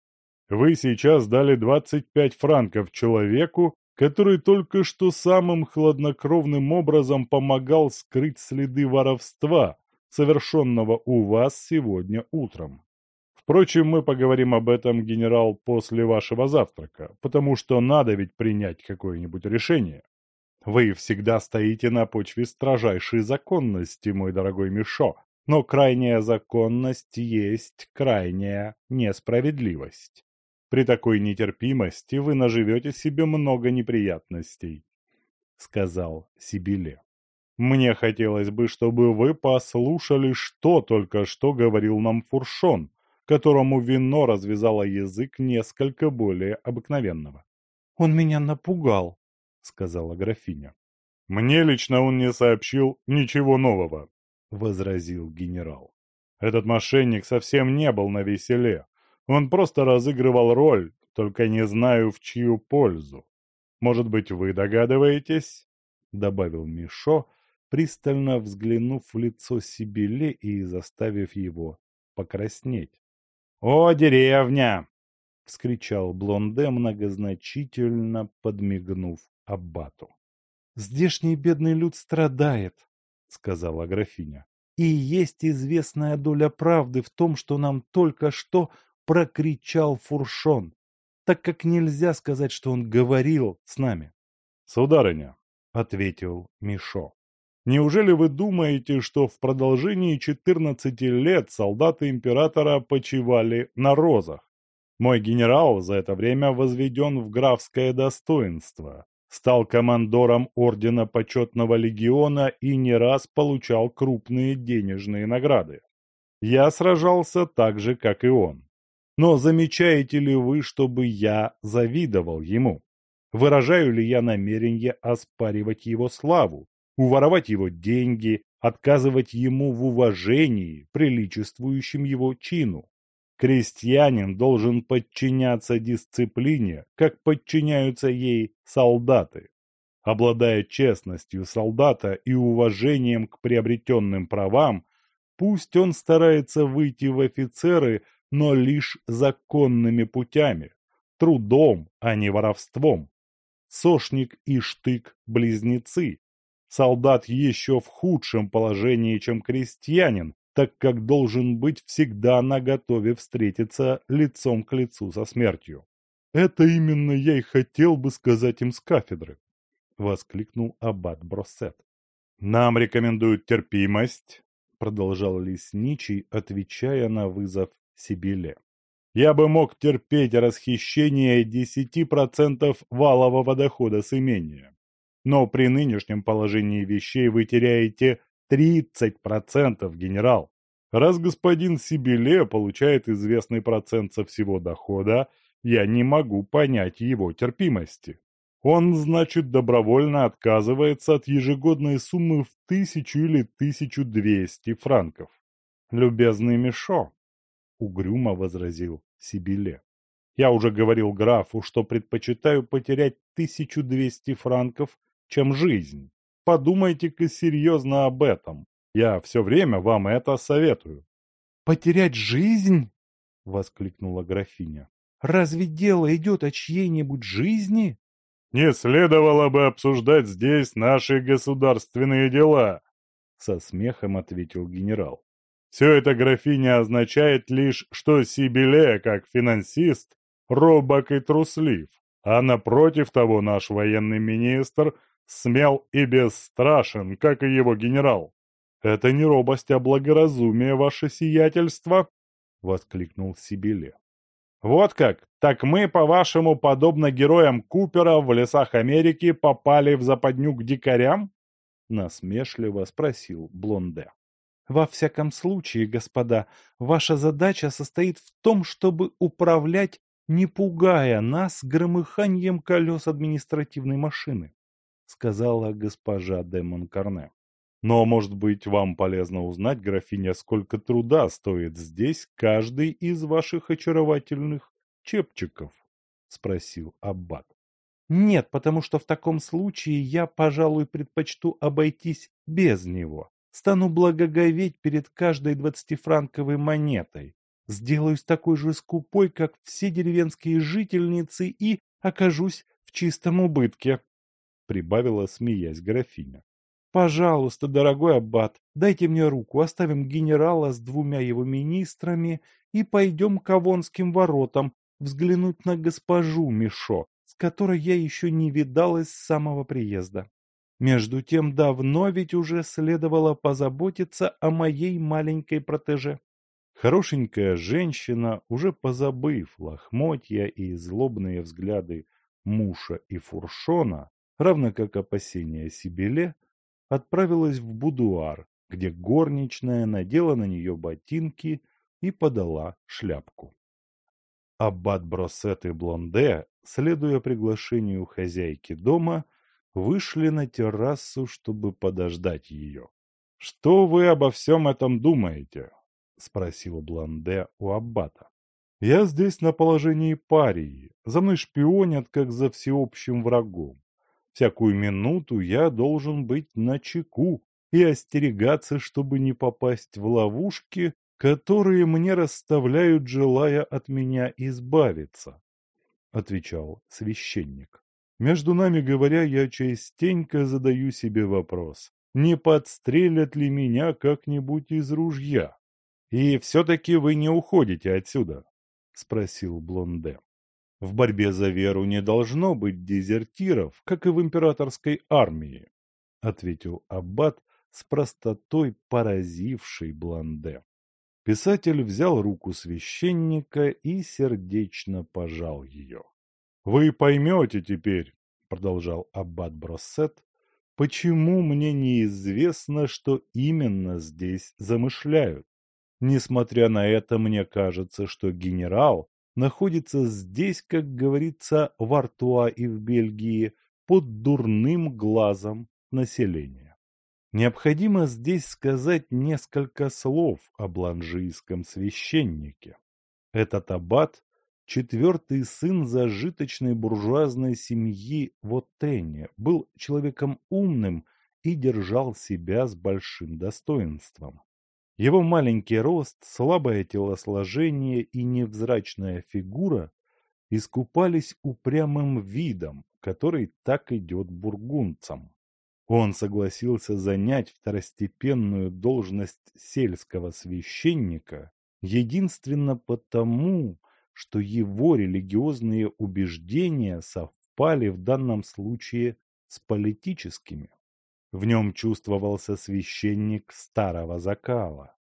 Вы сейчас дали 25 франков человеку, который только что самым хладнокровным образом помогал скрыть следы воровства, совершенного у вас сегодня утром. Впрочем, мы поговорим об этом, генерал, после вашего завтрака, потому что надо ведь принять какое-нибудь решение. Вы всегда стоите на почве строжайшей законности, мой дорогой Мишо, но крайняя законность есть крайняя несправедливость. При такой нетерпимости вы наживете себе много неприятностей, — сказал Сибиле. Мне хотелось бы, чтобы вы послушали, что только что говорил нам Фуршон, которому вино развязало язык несколько более обыкновенного. — Он меня напугал, — сказала графиня. — Мне лично он не сообщил ничего нового, — возразил генерал. «Этот мошенник совсем не был на веселе. Он просто разыгрывал роль, только не знаю в чью пользу. Может быть, вы догадываетесь?» — добавил Мишо, пристально взглянув в лицо Сибиле и заставив его покраснеть. «О, деревня!» — вскричал Блонде, многозначительно подмигнув Аббату. «Здешний бедный люд страдает», сказала графиня. И есть известная доля правды в том, что нам только что прокричал Фуршон, так как нельзя сказать, что он говорил с нами. Сударыня, ответил Мишо. Неужели вы думаете, что в продолжении четырнадцати лет солдаты императора почивали на розах? Мой генерал за это время возведен в графское достоинство, стал командором Ордена Почетного Легиона и не раз получал крупные денежные награды. Я сражался так же, как и он. Но замечаете ли вы, чтобы я завидовал ему? Выражаю ли я намерение оспаривать его славу, уворовать его деньги, отказывать ему в уважении, приличествующем его чину? Крестьянин должен подчиняться дисциплине, как подчиняются ей солдаты. Обладая честностью солдата и уважением к приобретенным правам, Пусть он старается выйти в офицеры, но лишь законными путями, трудом, а не воровством. Сошник и Штык – близнецы. Солдат еще в худшем положении, чем крестьянин, так как должен быть всегда наготове встретиться лицом к лицу со смертью. «Это именно я и хотел бы сказать им с кафедры», — воскликнул аббат Броссет. «Нам рекомендуют терпимость», — продолжал лесничий, отвечая на вызов Сибиле. «Я бы мог терпеть расхищение десяти процентов валового дохода с имения. Но при нынешнем положении вещей вы теряете тридцать процентов, генерал. Раз господин Сибиле получает известный процент со всего дохода, я не могу понять его терпимости. Он, значит, добровольно отказывается от ежегодной суммы в тысячу или тысячу двести франков. Любезный Мишо, — угрюмо возразил Сибиле. Я уже говорил графу, что предпочитаю потерять тысячу двести франков, чем жизнь. Подумайте-ка серьезно об этом. Я все время вам это советую. «Потерять жизнь?» — воскликнула графиня. Разве дело идет о чьей-нибудь жизни? Не следовало бы обсуждать здесь наши государственные дела, со смехом ответил генерал. Все это, графиня, означает лишь, что Сибиле, как финансист, робок и труслив, а напротив того наш военный министр смел и бесстрашен, как и его генерал. Это не робость, а благоразумие, ваше сиятельство, — воскликнул Сибиле. Вот как? Так мы, по-вашему, подобно героям Купера в лесах Америки, попали в западню к дикарям? Насмешливо спросил Блонде. Во всяком случае, господа, ваша задача состоит в том, чтобы управлять, не пугая нас громыханием колес административной машины, сказала госпожа де Монкарне. Но, может быть, вам полезно узнать, графиня, сколько труда стоит здесь каждый из ваших очаровательных чепчиков? — спросил Аббат. — Нет, потому что в таком случае я, пожалуй, предпочту обойтись без него. Стану благоговеть перед каждой двадцатифранковой монетой. Сделаюсь такой же скупой, как все деревенские жительницы, и окажусь в чистом убытке, — прибавила, смеясь графиня. Пожалуйста, дорогой аббат, дайте мне руку, оставим генерала с двумя его министрами и пойдем к Авонским воротам взглянуть на госпожу Мишо, с которой я еще не видалась с самого приезда. Между тем, давно ведь уже следовало позаботиться о моей маленькой протеже. Хорошенькая женщина, уже позабыв лохмотья и злобные взгляды Муша и Фуршона, равно как опасения Сибеле, отправилась в будуар, где горничная надела на нее ботинки и подала шляпку. Аббат Бросет и Блонде, следуя приглашению хозяйки дома, вышли на террасу, чтобы подождать ее. — Что вы обо всем этом думаете? — спросил Блонде у Аббата. — Я здесь на положении парии, за мной шпионят, как за всеобщим врагом. Всякую минуту я должен быть на чеку и остерегаться, чтобы не попасть в ловушки, которые мне расставляют, желая от меня избавиться, — отвечал священник. Между нами говоря, я частенько задаю себе вопрос, не подстрелят ли меня как-нибудь из ружья? — И все-таки вы не уходите отсюда? — спросил Блонде. В борьбе за веру не должно быть дезертиров, как и в императорской армии, ответил аббат с простотой поразившей Бланде. Писатель взял руку священника и сердечно пожал ее. «Вы поймете теперь, — продолжал аббат Броссет, — почему мне неизвестно, что именно здесь замышляют. Несмотря на это, мне кажется, что генерал находится здесь, как говорится, в Артуа и в Бельгии, под дурным глазом населения. Необходимо здесь сказать несколько слов о бланжийском священнике. Этот аббат – четвертый сын зажиточной буржуазной семьи в Оттене, был человеком умным и держал себя с большим достоинством. Его маленький рост, слабое телосложение и невзрачная фигура искупались упрямым видом, который так идет бургунцам. Он согласился занять второстепенную должность сельского священника единственно потому, что его религиозные убеждения совпали в данном случае с политическими. В нем чувствовался священник старого закала,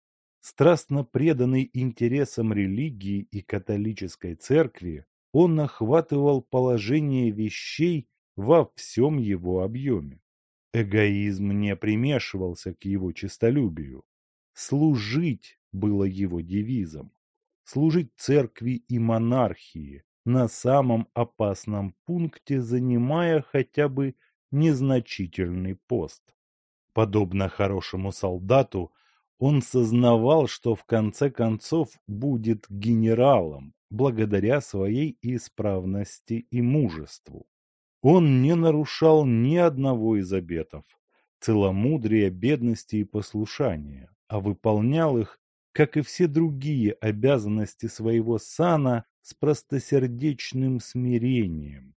страстно преданный интересам религии и католической церкви, он охватывал положение вещей во всем его объеме. Эгоизм не примешивался к его честолюбию. Служить было его девизом. Служить церкви и монархии, на самом опасном пункте занимая хотя бы незначительный пост. Подобно хорошему солдату, он сознавал, что в конце концов будет генералом, благодаря своей исправности и мужеству. Он не нарушал ни одного из обетов, целомудрия, бедности и послушания, а выполнял их, как и все другие обязанности своего сана, с простосердечным смирением,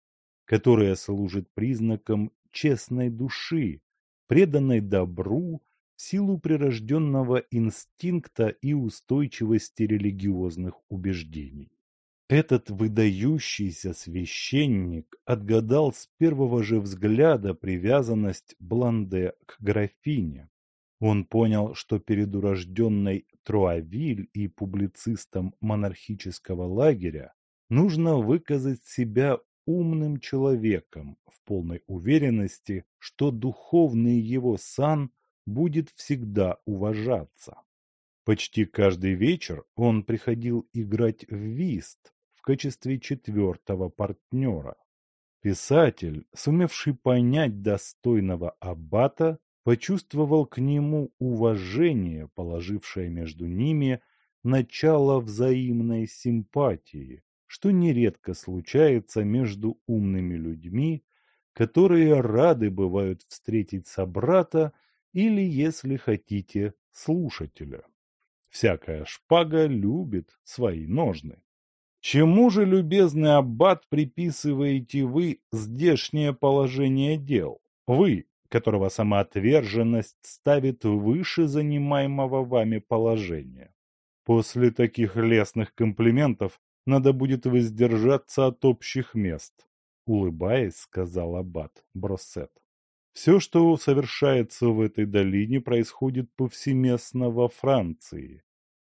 которое служит признаком честной души, преданной добру в силу прирожденного инстинкта и устойчивости религиозных убеждений. Этот выдающийся священник отгадал с первого же взгляда привязанность Бланде к графине. Он понял, что перед урожденной Труавиль и публицистом монархического лагеря нужно выказать себя умным человеком в полной уверенности, что духовный его сан будет всегда уважаться. Почти каждый вечер он приходил играть в вист, качестве четвертого партнера. Писатель, сумевший понять достойного аббата, почувствовал к нему уважение, положившее между ними начало взаимной симпатии, что нередко случается между умными людьми, которые рады бывают встретить собрата или, если хотите, слушателя. Всякая шпага любит свои ножны. Чему же, любезный аббат, приписываете вы здешнее положение дел? Вы, которого самоотверженность ставит выше занимаемого вами положения. После таких лестных комплиментов надо будет воздержаться от общих мест, улыбаясь, сказал аббат Броссет. Все, что совершается в этой долине, происходит повсеместно во Франции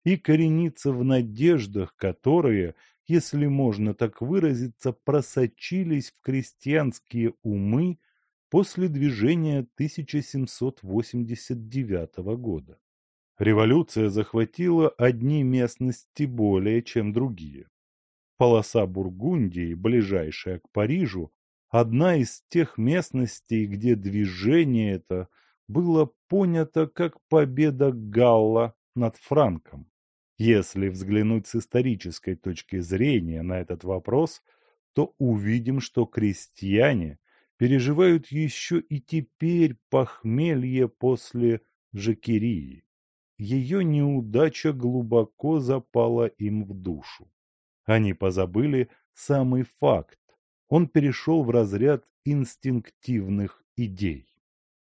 и коренится в надеждах, которые если можно так выразиться, просочились в крестьянские умы после движения 1789 года. Революция захватила одни местности более, чем другие. Полоса Бургундии, ближайшая к Парижу, одна из тех местностей, где движение это было понято как победа Галла над Франком. Если взглянуть с исторической точки зрения на этот вопрос, то увидим, что крестьяне переживают еще и теперь похмелье после Жакерии. Ее неудача глубоко запала им в душу. Они позабыли самый факт. Он перешел в разряд инстинктивных идей.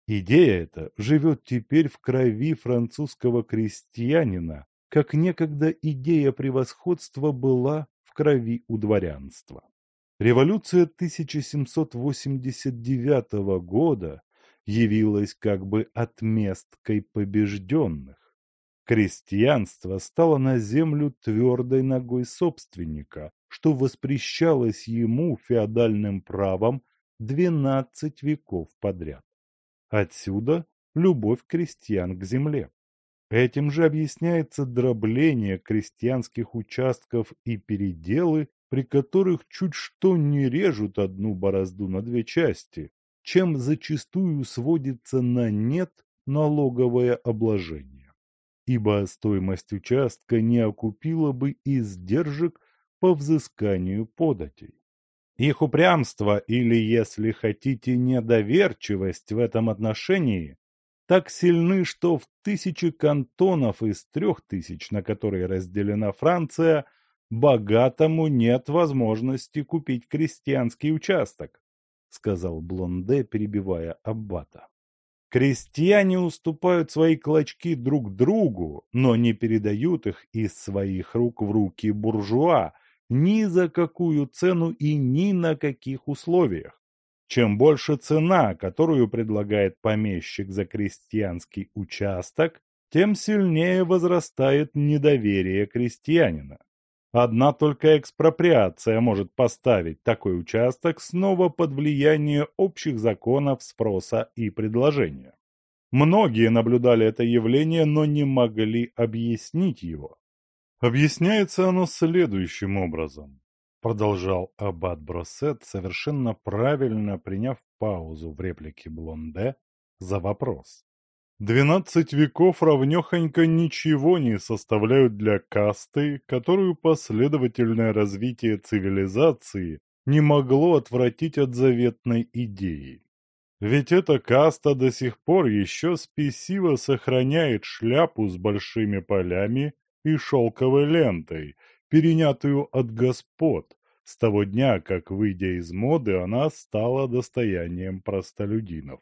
Идея эта живет теперь в крови французского крестьянина, как некогда идея превосходства была в крови у дворянства. Революция 1789 года явилась как бы отместкой побежденных. Крестьянство стало на землю твердой ногой собственника, что воспрещалось ему феодальным правом двенадцать веков подряд. Отсюда любовь крестьян к земле. Этим же объясняется дробление крестьянских участков и переделы, при которых чуть что не режут одну борозду на две части, чем зачастую сводится на нет налоговое обложение. Ибо стоимость участка не окупила бы издержек по взысканию податей. Их упрямство или, если хотите, недоверчивость в этом отношении так сильны, что в тысячи кантонов из трех тысяч, на которые разделена Франция, богатому нет возможности купить крестьянский участок, сказал Блонде, перебивая Аббата. Крестьяне уступают свои клочки друг другу, но не передают их из своих рук в руки буржуа ни за какую цену и ни на каких условиях. Чем больше цена, которую предлагает помещик за крестьянский участок, тем сильнее возрастает недоверие крестьянина. Одна только экспроприация может поставить такой участок снова под влияние общих законов спроса и предложения. Многие наблюдали это явление, но не могли объяснить его. Объясняется оно следующим образом. Продолжал Аббат Броссет, совершенно правильно приняв паузу в реплике Блонде за вопрос. Двенадцать веков равнехонько ничего не составляют для касты, которую последовательное развитие цивилизации не могло отвратить от заветной идеи. Ведь эта каста до сих пор еще спесиво сохраняет шляпу с большими полями и шелковой лентой, перенятую от господ, с того дня, как, выйдя из моды, она стала достоянием простолюдинов.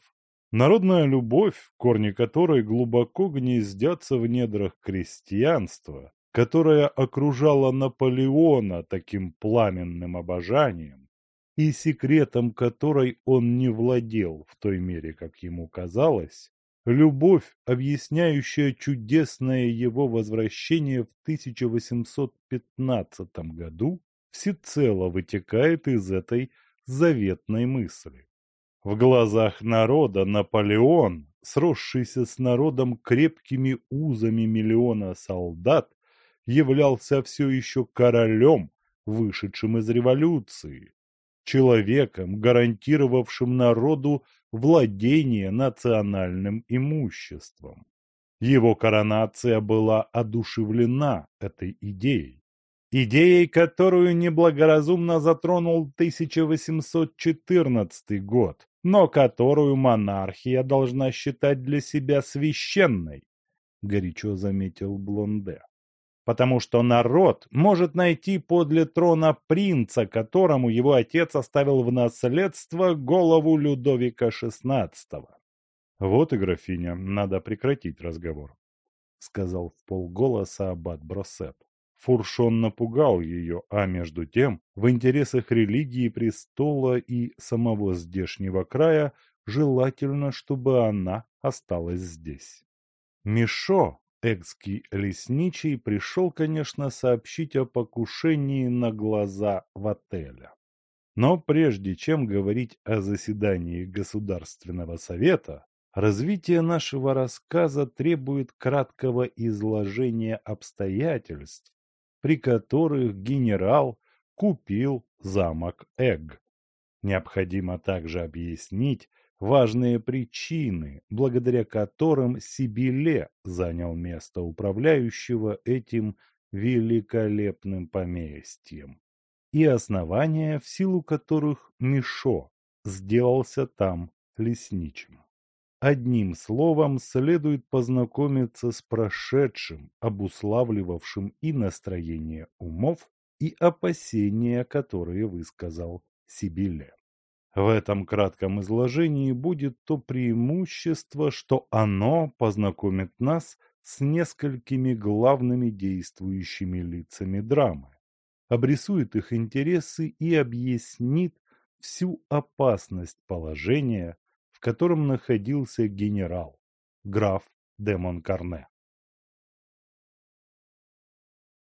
Народная любовь, корни которой глубоко гнездятся в недрах крестьянства, которая окружала Наполеона таким пламенным обожанием, и секретом которой он не владел в той мере, как ему казалось, любовь, объясняющая чудесное его возвращение в 1815 году, всецело вытекает из этой заветной мысли. В глазах народа Наполеон, сросшийся с народом крепкими узами миллиона солдат, являлся все еще королем, вышедшим из революции, человеком, гарантировавшим народу владение национальным имуществом. Его коронация была одушевлена этой идеей идеей, которую неблагоразумно затронул 1814 год, но которую монархия должна считать для себя священной, горячо заметил Блонде. Потому что народ может найти подле трона принца, которому его отец оставил в наследство голову Людовика XVI. Вот и графиня, надо прекратить разговор, сказал в полголоса аббат Броссет. Фуршон напугал ее, а между тем, в интересах религии престола и самого здешнего края, желательно, чтобы она осталась здесь. Мишо, экский лесничий, пришел, конечно, сообщить о покушении на глаза в отеле. Но прежде чем говорить о заседании Государственного совета, развитие нашего рассказа требует краткого изложения обстоятельств, при которых генерал купил замок Эгг. Необходимо также объяснить важные причины, благодаря которым Сибиле занял место управляющего этим великолепным поместьем, и основания, в силу которых Мишо сделался там лесничим. Одним словом, следует познакомиться с прошедшим, обуславливавшим и настроение умов, и опасения, которые высказал Сибиле. В этом кратком изложении будет то преимущество, что оно познакомит нас с несколькими главными действующими лицами драмы, обрисует их интересы и объяснит всю опасность положения, в котором находился генерал, граф де Монкарне.